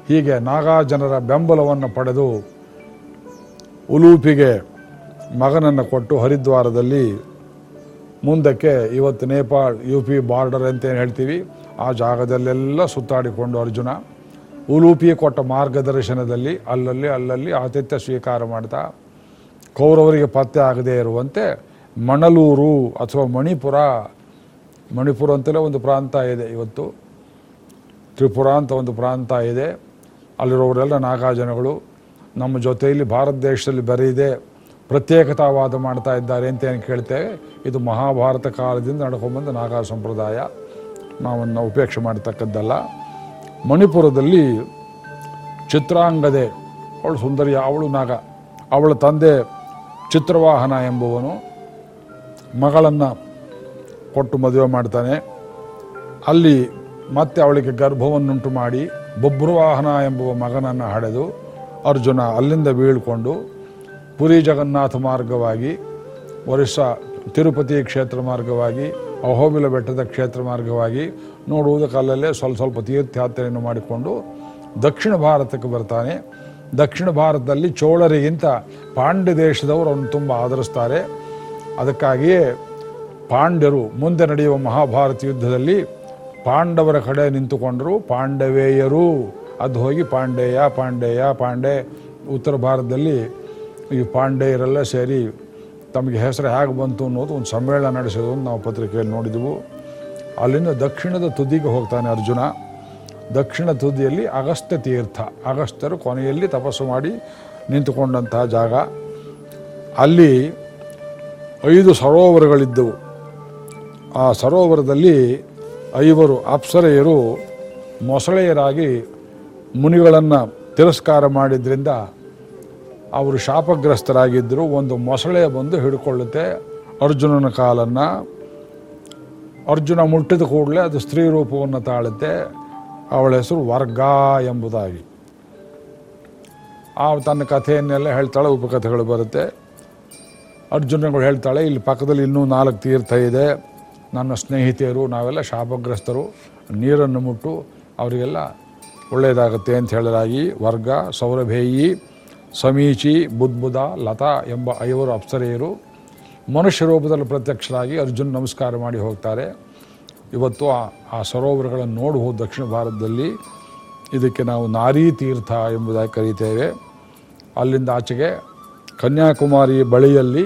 ಹೀಗೆ ನಾಗಾ ಜನರ ಬೆಂಬಲವನ್ನು ಪಡೆದು ಉಲೂಪಿಗೆ ಮಗನನ್ನು ಕೊಟ್ಟು ಹರಿದ್ವಾರದಲ್ಲಿ ಮುಂದಕ್ಕೆ ಇವತ್ತು ನೇಪಾಳ್ ಯು ಪಿ ಬಾರ್ಡರ್ ಅಂತ ಏನು ಹೇಳ್ತೀವಿ, ಆ ಜಾಗದಲ್ಲೆಲ್ಲ ಸುತ್ತಾಡಿಕೊಂಡು ಅರ್ಜುನ ಉಲೂಪಿ ಕೊಟ್ಟ ಮಾರ್ಗದರ್ಶನದಲ್ಲಿ ಅಲ್ಲಲ್ಲಿ ಅಲ್ಲಲ್ಲಿ ಆತಿಥ್ಯ ಸ್ವೀಕಾರ ಮಾಡ್ತಾ ಕೌರವರಿಗೆ ಪತ್ತೆ ಆಗದೇ ಇರುವಂತೆ ಮಣಲೂರು ಅಥವಾ ಮಣಿಪುರ ಮಣಿಪುರ ಅಂತಲೇ ಒಂದು ಪ್ರಾಂತ ಇದೆ ಇವತ್ತು. ತ್ರಿಪುರ ಅಂತ ಒಂದು ಪ್ರಾಂತ ಇದೆ. ಅಲ್ಲಿರೋರೆಲ್ಲ ನಾಗಾಜನಗಳು. ನಮ್ಮ ಜೊತೆಯಲ್ಲಿ ಭಾರತ ದೇಶದಲ್ಲಿ ಬರೀದೆ ಪ್ರತ್ಯೇಕತಾವಾದ ಮಾಡ್ತಾ ಇದ್ದಾರೆ ಅಂತ ಏನು ಕೇಳ್ತೇವೆ? ಇದು ಮಹಾಭಾರತ ಕಾಲದಿಂದ ನಡ್ಕೊಂಬಂದ ನಾಗಾ ಸಂಪ್ರದಾಯ. ನಾವನ್ನು ಉಪೇಕ್ಷೆ ಮಾಡತಕ್ಕದ್ದಲ್ಲ. ಮಣಿಪುರದಲ್ಲಿ ಚಿತ್ರಾಂಗದೆ ಅವಳು ಸುಂದರಿ, ಅವಳು ನಾಗ, ಅವಳ ತಂದೆ ಚಿತ್ರವಾಹನ ಎಂಬುವನು. ಮಗಳನ್ನು ಕೊಟ್ಟು ಮದುವೆ ಮಾಡ್ತಾನೆ. ಅಲ್ಲಿ ಮತ್ತೆ ಅವಳಿಗೆ ಗರ್ಭವನ್ನುಂಟು ಮಾಡಿ ಬೊಬ್ರುವಾಹನ ಎಂಬುವ ಮಗನನ್ನು ಹಡೆದು ಅರ್ಜುನ ಅಲ್ಲಿಂದ ಬೀಳ್ಕೊಂಡು ಪುರಿ ಜಗನ್ನಾಥ ಮಾರ್ಗವಾಗಿ ಒರಿಸ್ಸಾ ತಿರುಪತಿ ಕ್ಷೇತ್ರ ಮಾರ್ಗವಾಗಿ, ಅಹೋಬಿಲ ಬೆಟ್ಟದ ಕ್ಷೇತ್ರ ಮಾರ್ಗವಾಗಿ ನೋಡುವುದಕ್ಕಲ್ಲಲ್ಲೇ ಸ್ವಲ್ಪ ಸ್ವಲ್ಪ ತೀರ್ಥಯಾತ್ರೆಯನ್ನು ಮಾಡಿಕೊಂಡು ದಕ್ಷಿಣ ಭಾರತಕ್ಕೆ ಬರ್ತಾನೆ. ದಕ್ಷಿಣ ಭಾರತದಲ್ಲಿ ಚೋಳರಿಗಿಂತ ಪಾಂಡ್ಯ ದೇಶದವರು ಅವನು ತುಂಬ ಆದರಿಸ್ತಾರೆ. ಅದಕ್ಕಾಗಿಯೇ ಪಾಂಡ್ಯರು ಮುಂದೆ ನಡೆಯುವ ಮಹಾಭಾರತ ಯುದ್ಧದಲ್ಲಿ ಪಾಂಡವರ ಕಡೆ ನಿಂತುಕೊಂಡರು, ಪಾಂಡವೇಯರು. ಅದು ಹೋಗಿ ಪಾಂಡೇಯ ಪಾಂಡೇಯ, ಪಾಂಡೆ. ಉತ್ತರ ಭಾರತದಲ್ಲಿ ಈ ಪಾಂಡೆಯರೆಲ್ಲ ಸೇರಿ ತಮಗೆ ಹೆಸರು ಹೇಗೆ ಬಂತು ಅನ್ನೋದು ಒಂದು ಸಮ್ಮೇಳನ ನಡೆಸೋದು ನಾವು ಪತ್ರಿಕೆಯಲ್ಲಿ ನೋಡಿದೆವು. ಅಲ್ಲಿಂದ ದಕ್ಷಿಣದ ತುದಿಗೆ ಹೋಗ್ತಾನೆ ಅರ್ಜುನ. ದಕ್ಷಿಣ ತುದಿಯಲ್ಲಿ ಅಗಸ್ತ್ಯ ತೀರ್ಥ. ಅಗಸ್ತ್ಯರು ಕೊನೆಯಲ್ಲಿ ತಪಸ್ಸು ಮಾಡಿ ನಿಂತುಕೊಂಡಂತಹ ಜಾಗ. ಅಲ್ಲಿ ಐದು ಸರೋವರಗಳಿದ್ದವು. ಆ ಸರೋವರದಲ್ಲಿ ಐವರು ಅಪ್ಸರೆಯರು ಮೊಸಳೆಯರಾಗಿ ಮುನಿಗಳನ್ನು ತಿರಸ್ಕಾರ ಮಾಡಿದ್ರಿಂದ ಅವರು ಶಾಪಗ್ರಸ್ತರಾಗಿದ್ದರು ಒಂದು ಮೊಸಳೆ ಬಂದು ಹಿಡ್ಕೊಳ್ಳುತ್ತೆ. ಅರ್ಜುನನ ಕಾಲನ್ನು. ಅರ್ಜುನ ಮುಟ್ಟಿದ ಕೂಡಲೇ ಅದು ಸ್ತ್ರೀ ರೂಪವನ್ನು ತಾಳುತ್ತೆ. ಅವಳ ಹೆಸರು ವರ್ಗ ಎಂಬುದಾಗಿ. ಆ ತನ್ನ ಕಥೆಯನ್ನೆಲ್ಲ ಹೇಳ್ತಾಳೆ, ಉಪಕಥೆಗಳು ಬರುತ್ತೆ. ಅರ್ಜುನಗಳು ಹೇಳ್ತಾಳೆ, ಇಲ್ಲಿ ಪಕ್ಕದಲ್ಲಿ ಇನ್ನೂ ನಾಲ್ಕು ತೀರ್ಥ ಇದೆ. ನನ್ನ ಸ್ನೇಹಿತೆಯರು, ನಾವೆಲ್ಲ ಶಾಪಗ್ರಸ್ತರು. ನೀರನ್ನು ಮುಟ್ಟು, ಅವರಿಗೆಲ್ಲ ಒಳ್ಳೆಯದಾಗುತ್ತೆ ಅಂತ ಹೇಳಲಾಗಿ ವರ್ಗ, ಸೌರಭೇಯಿ, ಸಮೀಚಿ, ಬುದ್ಬುದ, ಲತಾ ಎಂಬ ಐವರು ಅಪ್ಸರೆಯರು ಮನುಷ್ಯ ರೂಪದಲ್ಲಿ ಪ್ರತ್ಯಕ್ಷರಾಗಿ ಅರ್ಜುನ್ ನಮಸ್ಕಾರ ಮಾಡಿ ಹೋಗ್ತಾರೆ. ಇವತ್ತು ಆ ಆ ಸರೋವರಗಳನ್ನು ನೋಡಬಹುದು ದಕ್ಷಿಣ ಭಾರತದಲ್ಲಿ ಇದಕ್ಕೆ ನಾವು ನಾರಿ ತೀರ್ಥ ಎಂಬುದಾಗಿ ಕರೀತೇವೆ. ಅಲ್ಲಿಂದ ಆಚೆಗೆ ಕನ್ಯಾಕುಮಾರಿ ಬಳಿಯಲ್ಲಿ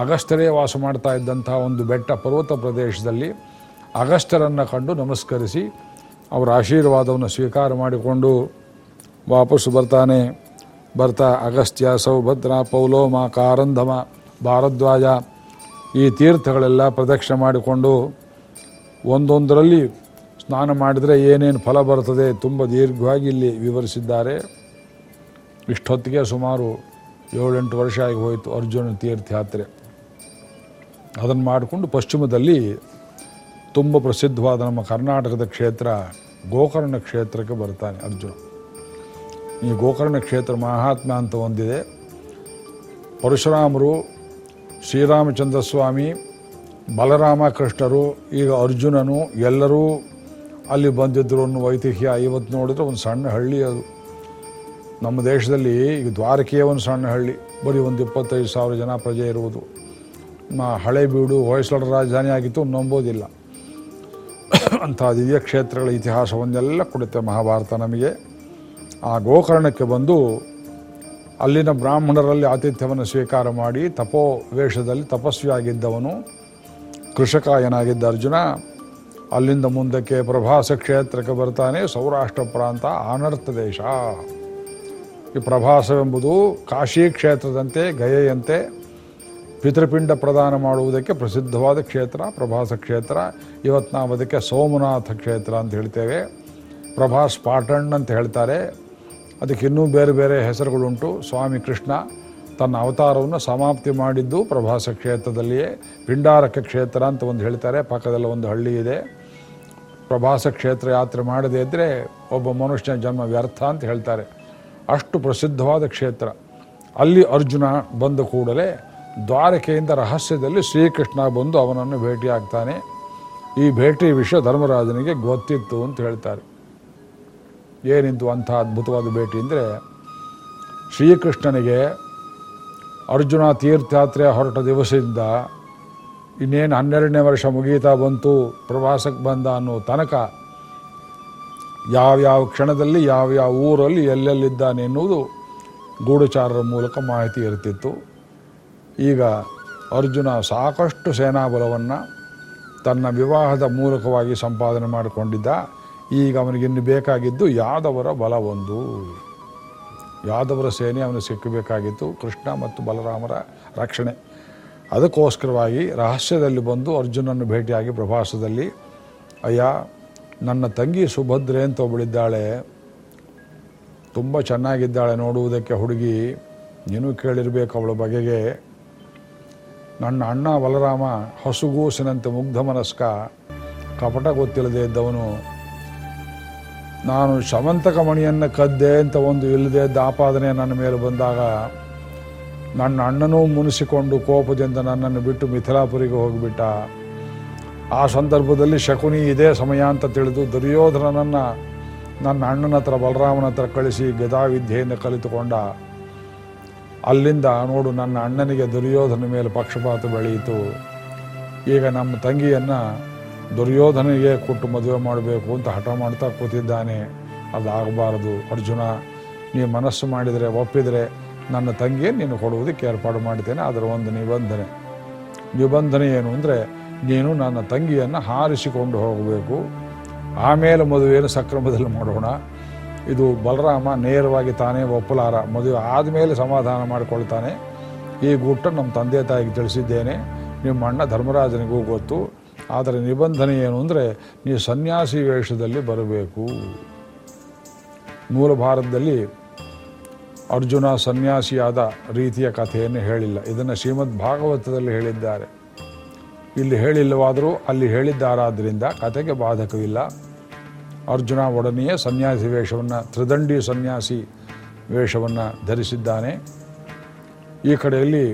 ಅಗಸ್ತ್ಯರೇ ವಾಸ ಮಾಡ್ತಾ ಇದ್ದಂಥ ಒಂದು ಬೆಟ್ಟ ಪರ್ವತ ಪ್ರದೇಶದಲ್ಲಿ ಅಗಸ್ತ್ಯರನ್ನು ಕಂಡು ನಮಸ್ಕರಿಸಿ ಅವರ ಆಶೀರ್ವಾದವನ್ನು ಸ್ವೀಕಾರ ಮಾಡಿಕೊಂಡು ವಾಪಸ್ಸು ಬರ್ತಾನೆ. ಬರ್ತಾ ಅಗಸ್ತ್ಯ, ಸೌಭದ್ರ, ಪೌಲೋಮ, ಕಾರಂಧಮ, ಭಾರದ್ವಾಜ ಈ ತೀರ್ಥಗಳೆಲ್ಲ ಪ್ರದಕ್ಷಿಣೆ ಮಾಡಿಕೊಂಡು ಒಂದೊಂದರಲ್ಲಿ ಸ್ನಾನ ಮಾಡಿದರೆ ಏನೇನು ಫಲ ಬರ್ತದೆ ತುಂಬ ದೀರ್ಘವಾಗಿ ಇಲ್ಲಿ ವಿವರಿಸಿದ್ದಾರೆ. ಇಷ್ಟೊತ್ತಿಗೆ ಸುಮಾರು ಏಳೆಂಟು ವರ್ಷ ಆಗಿ ಹೋಯಿತು ಅರ್ಜುನ ತೀರ್ಥಯಾತ್ರೆ. ಅದನ್ನು ಮಾಡಿಕೊಂಡು ಪಶ್ಚಿಮದಲ್ಲಿ ತುಂಬ ಪ್ರಸಿದ್ಧವಾದ ನಮ್ಮ ಕರ್ನಾಟಕದ ಕ್ಷೇತ್ರ ಗೋಕರ್ಣ ಕ್ಷೇತ್ರಕ್ಕೆ ಬರ್ತಾನೆ ಅರ್ಜುನ. ಈ ಗೋಕರ್ಣ ಕ್ಷೇತ್ರ ಮಹಾತ್ಮ ಅಂತ ಹೊಂದಿದೆ ಪರಶುರಾಮರು, ಶ್ರೀರಾಮಚಂದ್ರ ಸ್ವಾಮಿ ಬಲರಾಮ ಕೃಷ್ಣರು ಈಗ ಅರ್ಜುನನು ಎಲ್ಲರೂ ಅಲ್ಲಿ ಬಂದಿದ್ದರು ಅನ್ನೋ ಐತಿಹ್ಯ ಇವತ್ತು ನೋಡಿದ್ರೆ ಒಂದು ಸಣ್ಣ ಹಳ್ಳಿ ಅದು. ನಮ್ಮ ದೇಶದಲ್ಲಿ ಈಗ ಒಂದು ಸಣ್ಣ ಹಳ್ಳಿ ಬರೀ ಒಂದು ಇಪ್ಪತ್ತೈದು ಸಾವಿರ ಜನ ಪ್ರಜೆ ಇರುವುದು. ಹಳೆ ಬೀಡು ಹೊಯ್ಸಳರ ರಾಜಧಾನಿ ಆಗಿತ್ತು ನಂಬೋದಿಲ್ಲ. ಅಂಥ ದಿವ್ಯ ಕ್ಷೇತ್ರಗಳ ಇತಿಹಾಸವನ್ನೆಲ್ಲ ಕೊಡುತ್ತೆ ಮಹಾಭಾರತ ನಮಗೆ. ಆ ಗೋಕರ್ಣಕ್ಕೆ ಬಂದು ಅಲ್ಲಿನ ಬ್ರಾಹ್ಮಣರಲ್ಲಿ ಆತಿಥ್ಯವನ್ನು ಸ್ವೀಕಾರ ಮಾಡಿ ತಪೋ ವೇಷದಲ್ಲಿ ತಪಸ್ವಿಯಾಗಿದ್ದವನು ಕೃಷಕ ಏನಾಗಿದ್ದ ಅರ್ಜುನ, ಅಲ್ಲಿಂದ ಮುಂದಕ್ಕೆ ಪ್ರಭಾಸ ಕ್ಷೇತ್ರಕ್ಕೆ ಬರ್ತಾನೆ, ಸೌರಾಷ್ಟ್ರ ಪ್ರಾಂತ, ಅನರ್ಥ ದೇಶ. ಈ ಪ್ರಭಾಸವೆಂಬುದು ಕಾಶಿ ಕ್ಷೇತ್ರದಂತೆ, ಗಯೆಯಂತೆ ಪಿತೃಪಿಂಡ ಪ್ರದಾನ ಮಾಡುವುದಕ್ಕೆ ಪ್ರಸಿದ್ಧವಾದ ಕ್ಷೇತ್ರ, ಪ್ರಭಾಸ ಕ್ಷೇತ್ರ. ಇವತ್ತು ನಾವು ಅದಕ್ಕೆ ಸೋಮನಾಥ ಕ್ಷೇತ್ರ ಅಂತ ಹೇಳ್ತೇವೆ. ಪ್ರಭಾಸ್ ಪಾಟಣ್ ಅಂತ ಹೇಳ್ತಾರೆ. ಅದಕ್ಕೆ ಇನ್ನೂ ಬೇರೆ ಬೇರೆ ಹೆಸರುಗಳುಂಟು. ಸ್ವಾಮಿ ಕೃಷ್ಣ ತನ್ನ ಅವತಾರವನ್ನು ಸಮಾಪ್ತಿ ಮಾಡಿದ್ದು ಪ್ರಭಾಸ ಕ್ಷೇತ್ರದಲ್ಲಿಯೇ, ಪಿಂಡಾರಕ ಕ್ಷೇತ್ರ ಅಂತ ಒಂದು ಹೇಳ್ತಾರೆ. ಪಕ್ಕದಲ್ಲಿ ಒಂದು ಹಳ್ಳಿ ಇದೆ. ಪ್ರಭಾಸ ಕ್ಷೇತ್ರ ಯಾತ್ರೆ ಮಾಡದೇ ಇದ್ದರೆ ಒಬ್ಬ ಮನುಷ್ಯನ ಜನ್ಮ ವ್ಯರ್ಥ ಅಂತ ಹೇಳ್ತಾರೆ. ಅಷ್ಟು ಪ್ರಸಿದ್ಧವಾದ ಕ್ಷೇತ್ರ. ಅಲ್ಲಿ ಅರ್ಜುನ ಬಂದ ಕೂಡಲೇ ದ್ವಾರಕೆಯಿಂದ ರಹಸ್ಯದಲ್ಲಿ ಶ್ರೀಕೃಷ್ಣ ಬಂದು ಅವನನ್ನು ಭೇಟಿಯಾಗ್ತಾನೆ. ಈ ಭೇಟಿ ವಿಷಯ ಧರ್ಮರಾಜನಿಗೆ ಗೊತ್ತಿತ್ತು ಅಂತ ಹೇಳ್ತಾರೆ. ಏನಿತ್ತು ಅಂಥ ಅದ್ಭುತವಾದ ಭೇಟಿ ಅಂದರೆ ಶ್ರೀಕೃಷ್ಣನಿಗೆ ಅರ್ಜುನ ತೀರ್ಥಯಾತ್ರೆ ಹೊರಟ ದಿವಸದಿಂದ ಇನ್ನೇನು ಹನ್ನೆರಡನೇ ವರ್ಷ ಮುಗೀತಾ ಬಂತು, ಪ್ರವಾಸಕ್ಕೆ ಬಂದ ಅನ್ನೋ ತನಕ ಯಾವ್ಯಾವ ಕ್ಷಣದಲ್ಲಿ ಯಾವ್ಯಾವ ಊರಲ್ಲಿ ಎಲ್ಲೆಲ್ಲಿದ್ದಾನೆ ಎನ್ನುವುದು ಗೂಢಚಾರರ ಮೂಲಕ ಮಾಹಿತಿ ಇರ್ತಿತ್ತು. ಈಗ ಅರ್ಜುನ ಸಾಕಷ್ಟು ಸೇನಾಬಲವನ್ನು ತನ್ನ ವಿವಾಹದ ಮೂಲಕವಾಗಿ ಸಂಪಾದನೆ ಮಾಡಿಕೊಂಡಿದ್ದ. ಈಗ ಅವನಿಗಿನ್ನು ಬೇಕಾಗಿದ್ದು ಯಾದವರ ಬಲ ಒಂದು. ಯಾದವರ ಸೇನೆ ಅವನು ಸಿಕ್ಕಬೇಕಾಗಿತ್ತು, ಕೃಷ್ಣ ಮತ್ತು ಬಲರಾಮರ ರಕ್ಷಣೆ. ಅದಕ್ಕೋಸ್ಕರವಾಗಿ ರಹಸ್ಯದಲ್ಲಿ ಬಂದು ಅರ್ಜುನನ್ನು ಭೇಟಿಯಾಗಿ ಪ್ರಭಾಸದಲ್ಲಿ ಅಯ್ಯ ನನ್ನ ತಂಗಿ ಸುಭದ್ರೆ ಅಂತ ಒಬ್ಬಳಿದ್ದಾಳೆ. ತುಂಬ ಚೆನ್ನಾಗಿದ್ದಾಳೆ ನೋಡುವುದಕ್ಕೆ ಹುಡುಗಿ. ನೀನು ಕೇಳಿರಬೇಕು ಅವಳ ಬಗೆಗೆ. ನನ್ನ ಅಣ್ಣ ಬಲರಾಮ ಹಸುಗೂಸಿನಂತೆ ಮುಗ್ಧ ಮನಸ್ಕ. ಕಪಟ ಗೊತ್ತಿಲ್ಲದೆ ಇದ್ದವನು. ನಾನು ಶಮಂತಕ ಮಣಿಯನ್ನು ಕದ್ದೆ ಅಂತ ಒಂದು ಇಲ್ಲದೆ ಇದ್ದ ಆಪಾದನೆ ನನ್ನ ಮೇಲೆ ಬಂದಾಗ, ನನ್ನ ಅಣ್ಣನೂ ಮುನಿಸಿಕೊಂಡು ಕೋಪದಿಂದ ನನ್ನನ್ನು ಬಿಟ್ಟು ಮಿಥಿಲಾಪುರಿಗೆ ಹೋಗಿಬಿಟ್ಟ. ಆ ಸಂದರ್ಭದಲ್ಲಿ ಶಕುನಿ ಇದೇ ಸಮಯ ಅಂತ ತಿಳಿದು ದುರ್ಯೋಧನನನ್ನು ನನ್ನ ಅಣ್ಣನ ಹತ್ರ, ಬಲರಾಮನ ಹತ್ರ ಕಳಿಸಿ ಗದಾವಿದ್ಯೆಯನ್ನು ಕಲಿತುಕೊಂಡ. ಅಲ್ಲಿಂದ ನೋಡು, ನನ್ನ ಅಣ್ಣನಿಗೆ ದುರ್ಯೋಧನ ಮೇಲೆ ಪಕ್ಷಪಾತ ಬೆಳೆಯಿತು. ಈಗ ನಮ್ಮ ತಂಗಿಯನ್ನು ದುರ್ಯೋಧನಿಗೆ ಕೊಟ್ಟು ಮದುವೆ ಮಾಡಬೇಕು ಅಂತ ಹಠ ಮಾಡ್ತಾ ಕೂತಿದ್ದಾನೆ. ಅದಾಗಬಾರದು ಅರ್ಜುನ, ನೀ ಮನಸ್ಸು ಮಾಡಿದರೆ ಒಪ್ಪಿದರೆ ನನ್ನ ತಂಗಿಯನ್ನು ನೀನು ಕೊಡುವುದಕ್ಕೆ ಏರ್ಪಾಡು ಮಾಡ್ತೇನೆ. ಅದರ ಒಂದು ನಿಬಂಧನೆ. ನಿಬಂಧನೆ ಏನು ಅಂದರೆ ನೀನು ನನ್ನ ತಂಗಿಯನ್ನು ಹಾರಿಸಿಕೊಂಡು ಹೋಗಬೇಕು. ಆಮೇಲೆ ಮದುವೆಯನ್ನು ಸಕ್ರಮದಲ್ಲಿ ಮಾಡೋಣ. ಇದು ಬಲರಾಮ ನೇರವಾಗಿ ತಾನೇ ಒಪ್ಪಲಾರ. ಮದುವೆ ಆದಮೇಲೆ ಸಮಾಧಾನ ಮಾಡಿಕೊಳ್ತಾನೆ. ಈ ಗುಟ್ಟು ನಮ್ಮ ತಂದೆ ತಾಯಿಗೆ ತಿಳಿಸಿದ್ದೇನೆ. ನಿಮ್ಮ ಅಣ್ಣ ಧರ್ಮರಾಜನಿಗೂ ಗೊತ್ತು. ಆದರೆ ನಿಬಂಧನೆ ಏನು ಅಂದರೆ ನೀವು ಸನ್ಯಾಸಿ ವೇಷದಲ್ಲಿ ಬರಬೇಕು. ಮೂಲ ಭಾರತದಲ್ಲಿ ಅರ್ಜುನ ಸನ್ಯಾಸಿಯಾದ ರೀತಿಯ ಕಥೆಯನ್ನು ಹೇಳಿಲ್ಲ. ಇದನ್ನು ಶ್ರೀಮದ್ ಭಾಗವತದಲ್ಲಿ ಹೇಳಿದ್ದಾರೆ. ಇಲ್ಲಿ ಹೇಳಿಲ್ಲವಾದರೂ ಅಲ್ಲಿ ಹೇಳಿದ್ದಾರಾದ್ದರಿಂದ ಕತೆಗೆ ಬಾಧಕವಿಲ್ಲ. ಅರ್ಜುನ ಒಡನೆಯೇ ಸನ್ಯಾಸಿ ವೇಷವನ್ನು, ತ್ರಿದಂಡಿ ಸನ್ಯಾಸಿ ವೇಷವನ್ನು ಧರಿಸಿದ್ದಾನೆ. ಈ ಕಡೆಯಲ್ಲಿ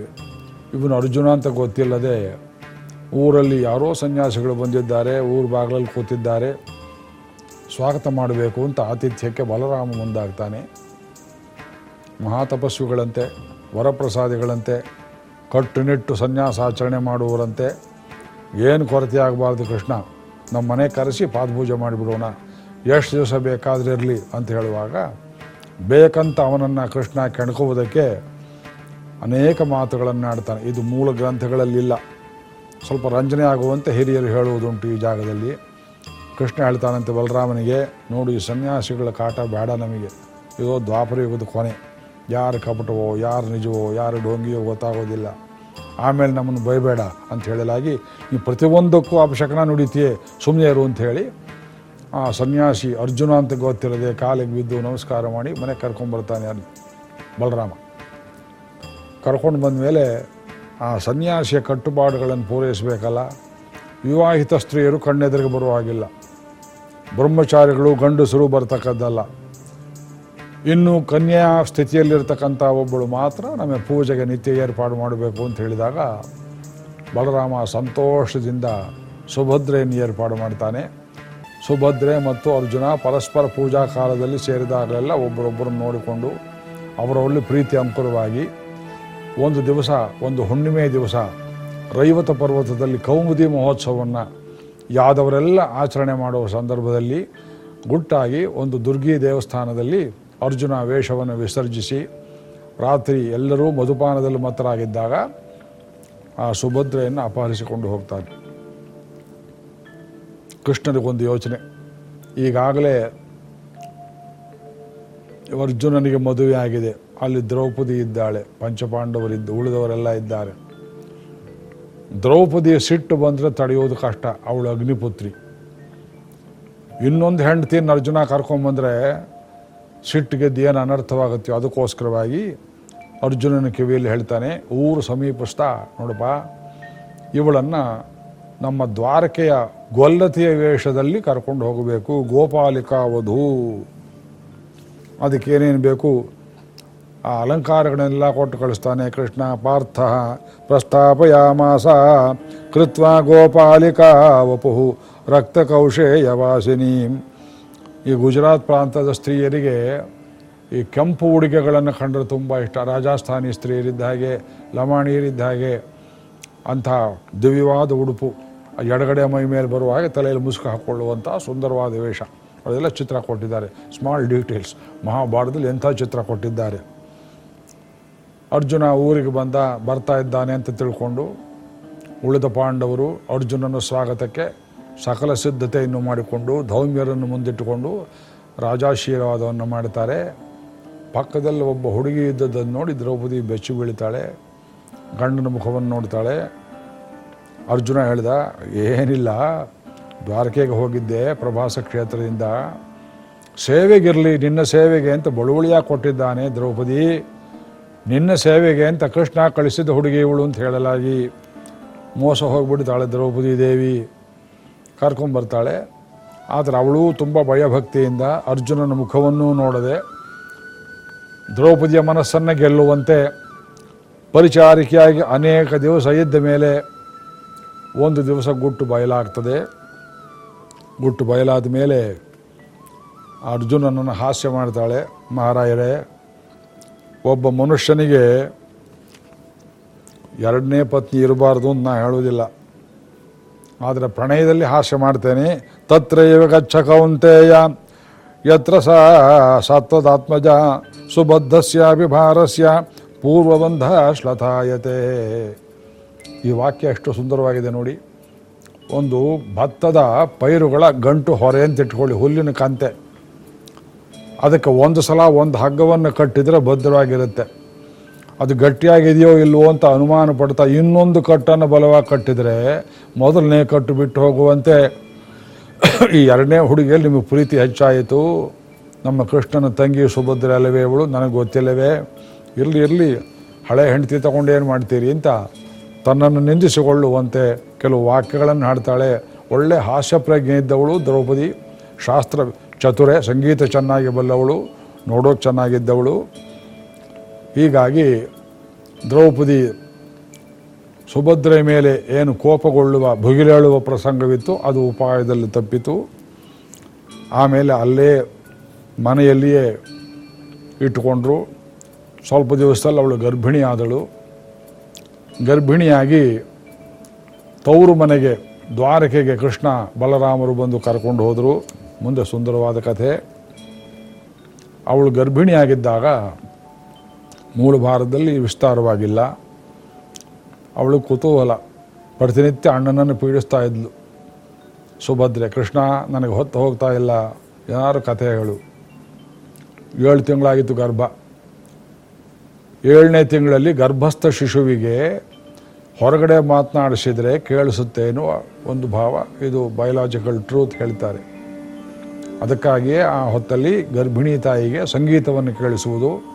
ಇವನು ಅರ್ಜುನ ಅಂತ ಗೊತ್ತಿಲ್ಲದೆ ಊರಲ್ಲಿ ಯಾರೋ ಸನ್ಯಾಸಿಗಳು ಬಂದಿದ್ದಾರೆ, ಊರು ಬಾಗಿಲಲ್ಲಿ ಕೂತಿದ್ದಾರೆ. ಸ್ವಾಗತ ಮಾಡಬೇಕು ಅಂತ ಆತಿಥ್ಯಕ್ಕೆ ಬಲರಾಮ ಮುಂದಾಗ್ತಾನೆ. ಮಹಾತಪಸ್ವಿಗಳಂತೆ, ವರಪ್ರಸಾದಿಗಳಂತೆ, ಕಟ್ಟುನಿಟ್ಟು ಸನ್ಯಾಸಾಚರಣೆ ಮಾಡುವರಂತೆ ಏನು ಕೊರತೆ ಆಗಬಾರ್ದು ಕೃಷ್ಣ. ನಮ್ಮ ಮನೆ ಕರೆಸಿ ಪಾದಪೂಜೆ ಮಾಡಿಬಿಡೋಣ. ಎಷ್ಟು ದಿವಸ ಬೇಕಾದ್ರೆ ಇರಲಿ ಅಂತ ಹೇಳುವಾಗ ಬೇಕಂತ ಅವನನ್ನು ಕೃಷ್ಣ ಕೆಣಕುವುದಕ್ಕೆ ಅನೇಕ ಮಾತುಗಳನ್ನು ಆಡ್ತಾನೆ. ಇದು ಮೂಲ ಗ್ರಂಥಗಳಲ್ಲಿಲ್ಲ. ಸ್ವಲ್ಪ ರಂಜನೆ ಆಗುವಂತೆ ಹಿರಿಯರು ಹೇಳುವುದುಂಟು ಈ ಜಾಗದಲ್ಲಿ. ಕೃಷ್ಣ ಹೇಳ್ತಾನಂತೆ, ಬಲರಾಮನಿಗೆ ನೋಡು, ಈ ಸನ್ಯಾಸಿಗಳ ಕಾಟ ಬೇಡ ನಮಗೆ. ಇದು ದ್ವಾಪರಯುಗದ ಕೊನೆ. ಯಾರು ಕಪಟವೋ, ಯಾರು ನಿಜವೋ, ಯಾರು ಡೋಂಗಿಯೋ ಗೊತ್ತಾಗೋದಿಲ್ಲ. ಆಮೇಲೆ ನಮ್ಮನ್ನು ಬೈಬೇಡ ಅಂತ ಹೇಳಲಾಗಿ ಈ ಪ್ರತಿಯೊಂದಕ್ಕೂ ಅಪಶಕನ ನುಡಿತೀಯೇ ಸುಮ್ಮನೆ ಇರು ಅಂತ ಹೇಳಿ ಆ ಸನ್ಯಾಸಿ ಅರ್ಜುನ ಅಂತ ಗೊತ್ತಿರದೆ ಕಾಲಿಗೆ ಬಿದ್ದು ನಮಸ್ಕಾರ ಮಾಡಿ ಮನೆಗೆ ಕರ್ಕೊಂಡ್ಬರ್ತಾನೆ ಅಲ್ಲಿ ಬಲರಾಮ. ಕರ್ಕೊಂಡು ಬಂದ ಮೇಲೆ ಆ ಸನ್ಯಾಸಿಯ ಕಟ್ಟುಪಾಡುಗಳನ್ನು ಪೂರೈಸಬೇಕಲ್ಲ. ವಿವಾಹಿತ ಸ್ತ್ರೀಯರು ಕಣ್ಣೆದುರಿಗೆ ಬರುವ ಹಾಗಿಲ್ಲ. ಬ್ರಹ್ಮಚಾರಿಗಳು ಗಂಡಸರು ಬರ್ತಕ್ಕದ್ದಲ್ಲ. ಇನ್ನು ಕನ್ಯಾ ಸ್ಥಿತಿಯಲ್ಲಿರ್ತಕ್ಕಂಥ ಒಬ್ಬಳು ಮಾತ್ರ ನಮಗೆ ಪೂಜೆಗೆ ನಿತ್ಯ ಏರ್ಪಾಡು ಮಾಡಬೇಕು ಅಂತ ಹೇಳಿದಾಗ ಬಲರಾಮ ಸಂತೋಷದಿಂದ ಸುಭದ್ರೆಯನ್ನು ಏರ್ಪಾಡು ಮಾಡ್ತಾನೆ. ಸುಭದ್ರೆ ಮತ್ತು ಅರ್ಜುನ ಪರಸ್ಪರ ಪೂಜಾ ಕಾಲದಲ್ಲಿ ಸೇರಿದಾಗಲೆಲ್ಲ ಒಬ್ಬರೊಬ್ಬರನ್ನು ನೋಡಿಕೊಂಡು ಅವರಲ್ಲಿ ಪ್ರೀತಿ ಅಂಕುರವಾಗಿ ಒಂದು ದಿವಸ, ಒಂದು ಹುಣ್ಣಿಮೆ ದಿವಸ ರೈವತ ಪರ್ವತದಲ್ಲಿ ಕೌಮುದಿ ಮಹೋತ್ಸವವನ್ನು ಯಾದವರೆಲ್ಲ ಆಚರಣೆ ಮಾಡುವ ಸಂದರ್ಭದಲ್ಲಿ ಗುಟ್ಟಾಗಿ ಒಂದು ದುರ್ಗಿ ದೇವಸ್ಥಾನದಲ್ಲಿ ಅರ್ಜುನ ವೇಷವನ್ನು ವಿಸರ್ಜಿಸಿ ರಾತ್ರಿ ಎಲ್ಲರೂ ಮಧುಪಾನದಲ್ಲಿ ಮತ್ತರಾಗಿದ್ದಾಗ ಆ ಸುಭದ್ರೆಯನ್ನು ಅಪಹರಿಸಿಕೊಂಡು ಹೋಗ್ತಾನೆ. ಕೃಷ್ಣನಿಗೊಂದು ಯೋಚನೆ. ಈಗಾಗಲೇ ಅರ್ಜುನನಿಗೆ ಮದುವೆ ಆಗಿದೆ. ಅಲ್ಲಿ ದ್ರೌಪದಿ ಇದ್ದಾಳೆ. ಪಂಚಪಾಂಡವರಿದ್ದು ಉಳಿದವರೆಲ್ಲ ಇದ್ದಾರೆ. ದ್ರೌಪದಿಯ ಸಿಟ್ಟು ಬಂದರೆ ತಡೆಯೋದು ಕಷ್ಟ. ಅವಳು ಅಗ್ನಿಪುತ್ರಿ. ಇನ್ನೊಂದು ಹೆಂಡತಿಯನ್ನು ಅರ್ಜುನ ಕರ್ಕೊಂಬಂದ್ರೆ ಸಿಟ್ಟಿಗೆದ್ದು ಏನು ಅನರ್ಥವಾಗುತ್ತೆಯೋ ಅದಕ್ಕೋಸ್ಕರವಾಗಿ ಅರ್ಜುನನ ಕಿವಿಯಲ್ಲಿ ಹೇಳ್ತಾನೆ, ಊರು ಸಮೀಪಿಸ್ತಾ ನೋಡಪ್ಪ, ಇವಳನ್ನು ನಮ್ಮ ದ್ವಾರಕೆಯ ಗೊಲ್ಲತೆಯ ವೇಷದಲ್ಲಿ ಕರ್ಕೊಂಡು ಹೋಗಬೇಕು, ಗೋಪಾಲಿಕಾ ವಧು. ಅದಕ್ಕೇನೇನು ಬೇಕು? ಆ ಅಲಂಕಾರಗಳನ್ನೆಲ್ಲ ಕೊಟ್ಟು ಕಳಿಸ್ತಾನೆ, ಕೃಷ್ಣ ಪಾರ್ಥ, ಪ್ರಸ್ತಾಪಯಾಮಾಸ, ಕೃತ್ವ ಗೋಪಾಲಿಕಾ ವಪುಹು ರಕ್ತಕೌಶೇಯವಾಸಿನಿ ಈ ಗುಜರಾತ್ ಪ್ರಾಂತದ ಸ್ತ್ರೀಯರಿಗೆ ಈ ಕೆಂಪು ಉಡುಗೆಗಳನ್ನು ಕಂಡರೆ ತುಂಬ ಇಷ್ಟ. ರಾಜಸ್ಥಾನಿ ಸ್ತ್ರೀಯರಿದ್ದ ಹಾಗೆ, ಲಮಾಣಿಯರಿದ್ದ ಹಾಗೆ, ಅಂಥ ದಿವ್ಯವಾದ ಉಡುಪು, ಎಡಗಡೆ ಮೈ ಮೇಲೆ ಬರುವಾಗ ತಲೆಯಲ್ಲಿ ಮುಸುಕು ಹಾಕ್ಕೊಳ್ಳುವಂಥ ಸುಂದರವಾದ ವೇಷ. ಅದೆಲ್ಲ ಚಿತ್ರ ಕೊಟ್ಟಿದ್ದಾರೆ. ಸ್ಮಾಲ್ ಡೀಟೇಲ್ಸ್ ಮಹಾಭಾರತದಲ್ಲಿ ಎಂಥ ಚಿತ್ರ ಕೊಟ್ಟಿದ್ದಾರೆ. ಅರ್ಜುನ ಊರಿಗೆ ಬಂದ, ಬರ್ತಾ ಇದ್ದಾನೆ ಅಂತ ತಿಳ್ಕೊಂಡು ಉಳಿದ ಪಾಂಡವರು ಅರ್ಜುನನ ಸ್ವಾಗತಕ್ಕೆ ಸಕಲ ಸಿದ್ಧತೆಯನ್ನು ಮಾಡಿಕೊಂಡು, ಧೌಮ್ಯರನ್ನು ಮುಂದಿಟ್ಟುಕೊಂಡು ರಾಜಾಶೀರ್ವಾದವನ್ನು ಮಾಡ್ತಾರೆ. ಪಕ್ಕದಲ್ಲಿ ಒಬ್ಬ ಹುಡುಗಿ ಇದ್ದದ್ದನ್ನು ನೋಡಿ ದ್ರೌಪದಿ ಬೆಚ್ಚಿ ಬೀಳ್ತಾಳೆ, ಗಂಡನ ಮುಖವನ್ನು ನೋಡ್ತಾಳೆ. ಅರ್ಜುನ ಹೇಳ್ದ, ಏನಿಲ್ಲ, ದ್ವಾರಕೆಗೆ ಹೋಗಿದ್ದೆ ಪ್ರಭಾಸ ಕ್ಷೇತ್ರದಿಂದ. ಸೇವೆಗಿರಲಿ, ನಿನ್ನ ಸೇವೆಗೆ ಅಂತ ಬಳುವಳಿಯಾಗಿ ಕೊಟ್ಟಿದ್ದಾನೆ ದ್ರೌಪದಿ. ನಿನ್ನ ಸೇವೆಗೆ ಅಂತ ಕೃಷ್ಣ ಕಳಿಸಿದ ಹುಡುಗಿ ಇವಳು ಅಂತ ಹೇಳಲಾಗಿ ಮೋಸ ಹೋಗ್ಬಿಡ್ತಾಳೆ ದ್ರೌಪದಿ ದೇವಿ. ಕರ್ಕೊಂಬರ್ತಾಳೆ ಆದರೆ ಅವಳು ತುಂಬ ಭಯಭಕ್ತಿಯಿಂದ ಅರ್ಜುನನ ಮುಖವನ್ನೂ ನೋಡದೆ ದ್ರೌಪದಿಯ ಮನಸ್ಸನ್ನು ಗೆಲ್ಲುವಂತೆ ಪರಿಚಾರಿಕೆಯಾಗಿ ಅನೇಕ ದಿವಸ ಇದ್ದ ಮೇಲೆ ಒಂದು ದಿವಸ ಗುಟ್ಟು ಬಯಲಾಗ್ತದೆ. ಗುಟ್ಟು ಬಯಲಾದ ಮೇಲೆ ಅರ್ಜುನನನ್ನು ಹಾಸ್ಯ ಮಾಡ್ತಾಳೆ. ಮಹಾರಾಯರೇ, ಒಬ್ಬ ಮನುಷ್ಯನಿಗೆ ಎರಡನೇ ಪತ್ನಿ ಇರಬಾರ್ದು ಅಂತ ನಾ ಹೇಳೋದಿಲ್ಲ ಆದರೆ ಪ್ರಣಯದಲ್ಲಿ ಹಾಸ್ಯ ಮಾಡ್ತೇನೆ. ತತ್ರ ಇವ ಗಚ್ಚ ಕೌಂತೆಯ. ಯತ್ರ ಸ ಸತ್ವದಾತ್ಮಜ ಸುಬದ್ಧಸ್ಯ ವಿಭಾರಸ್ಯ ಪೂರ್ವಬಂಧ ಶ್ಲಥಾಯತೆ. ಈ ವಾಕ್ಯ ಎಷ್ಟು ಸುಂದರವಾಗಿದೆ ನೋಡಿ. ಒಂದು ಭತ್ತದ ಪೈರುಗಳ ಗಂಟು ಹೊರೆ ಅಂತ ಇಟ್ಕೊಳ್ಳಿ, ಹುಲ್ಲಿನ ಕಂತೆ. ಅದಕ್ಕೆ ಒಂದು ಸಲ ಒಂದು ಹಗ್ಗವನ್ನು ಕಟ್ಟಿದರೆ ಭದ್ರವಾಗಿರುತ್ತೆ. ಅದು ಗಟ್ಟಿಯಾಗಿದೆಯೋ ಇಲ್ವೋ ಅಂತ ಅನುಮಾನ ಪಡ್ತಾ ಇನ್ನೊಂದು ಕಟ್ಟನ್ನು ಬಲವಾಗಿ ಕಟ್ಟಿದರೆ ಮೊದಲನೇ ಕಟ್ಟು ಬಿಟ್ಟು ಹೋಗುವಂತೆ. ಈ ಎರಡನೇ ಹುಡುಗಿಯಲ್ಲಿ ನಿಮಗೆ ಪ್ರೀತಿ ಹೆಚ್ಚಾಯಿತು. ನಮ್ಮ ಕೃಷ್ಣನ ತಂಗಿ ಸುಭದ್ರ ಅಲ್ಲವೇ ಅವಳು? ನನಗೆ ಗೊತ್ತಿಲ್ಲವೇ? ಇರಲಿ ಇರಲಿ, ಹಳೆ ಹೆಂಡತಿ ತಗೊಂಡು ಮಾಡ್ತೀರಿ ಅಂತ ತನ್ನನ್ನು ನಿಂದಿಸಿಕೊಳ್ಳುವಂತೆ ಕೆಲವು ವಾಕ್ಯಗಳನ್ನು ಹಾಡ್ತಾಳೆ. ಒಳ್ಳೆ ಹಾಸ್ಯ ಪ್ರಜ್ಞೆ ಇದ್ದವಳು, ದ್ರೌಪದಿ ಶಾಸ್ತ್ರ ಚತುರೆ, ಸಂಗೀತ ಚೆನ್ನಾಗಿ ಬಲ್ಲವಳು, ನೋಡೋಕೆ ಚೆನ್ನಾಗಿದ್ದವಳು. ಹೀಗಾಗಿ ದ್ರೌಪದಿ ಸುಭದ್ರೆ ಮೇಲೆ ಏನು ಕೋಪಗೊಳ್ಳುವ, ಭುಗಿಲೇಳುವ ಪ್ರಸಂಗವಿತ್ತು, ಅದು ಉಪಾಯದಲ್ಲಿ ತಪ್ಪಿತು. ಆಮೇಲೆ ಅಲ್ಲೇ ಮನೆಯಲ್ಲಿಯೇ ಇಟ್ಟುಕೊಂಡ್ರು. ಸ್ವಲ್ಪ ದಿವಸದಲ್ಲಿ ಅವಳು ಗರ್ಭಿಣಿಯಾದಳು. ಗರ್ಭಿಣಿಯಾಗಿ ತವರು ಮನೆಗೆ, ದ್ವಾರಕೆಗೆ ಕೃಷ್ಣ ಬಲರಾಮರು ಬಂದು ಕರ್ಕೊಂಡು ಹೋದರು. ಮುಂದೆ ಸುಂದರವಾದ ಕಥೆ. ಅವಳು ಗರ್ಭಿಣಿಯಾಗಿದ್ದಾಗ ಮೂಲ ಭಾರತದಲ್ಲಿ ವಿಸ್ತಾರವಾಗಿಲ್ಲ. ಅವಳು ಕುತೂಹಲ. ಪ್ರತಿನಿತ್ಯ ಅಣ್ಣನನ್ನು ಪೀಡಿಸ್ತಾ ಇದ್ಲು. ಸುಭದ್ರೆ, ಕೃಷ್ಣ, ನನಗೆ ಹೊತ್ತು ಹೋಗ್ತಾ ಇಲ್ಲ. ಏನಾರು ಕಥೆಗಳು ಏಳು ತಿಂಗಳಾಗಿತ್ತು ಗರ್ಭ. ಏಳನೇ ತಿಂಗಳಲ್ಲಿ ಗರ್ಭಸ್ಥ ಶಿಶುವಿಗೆ ಹೊರಗಡೆ ಮಾತನಾಡಿಸಿದರೆ ಕೇಳಿಸುತ್ತೇನೋ ಒಂದು ಭಾವ. ಇದು ಬಯೋಲಾಜಿಕಲ್ ಟ್ರೂತ್ ಹೇಳ್ತಾರೆ. ಅದಕ್ಕಾಗಿಯೇ ಆ ಹೊತ್ತಲ್ಲಿ ಗರ್ಭಿಣಿ ತಾಯಿಗೆ ಸಂಗೀತವನ್ನು ಕೇಳಿಸುವುದು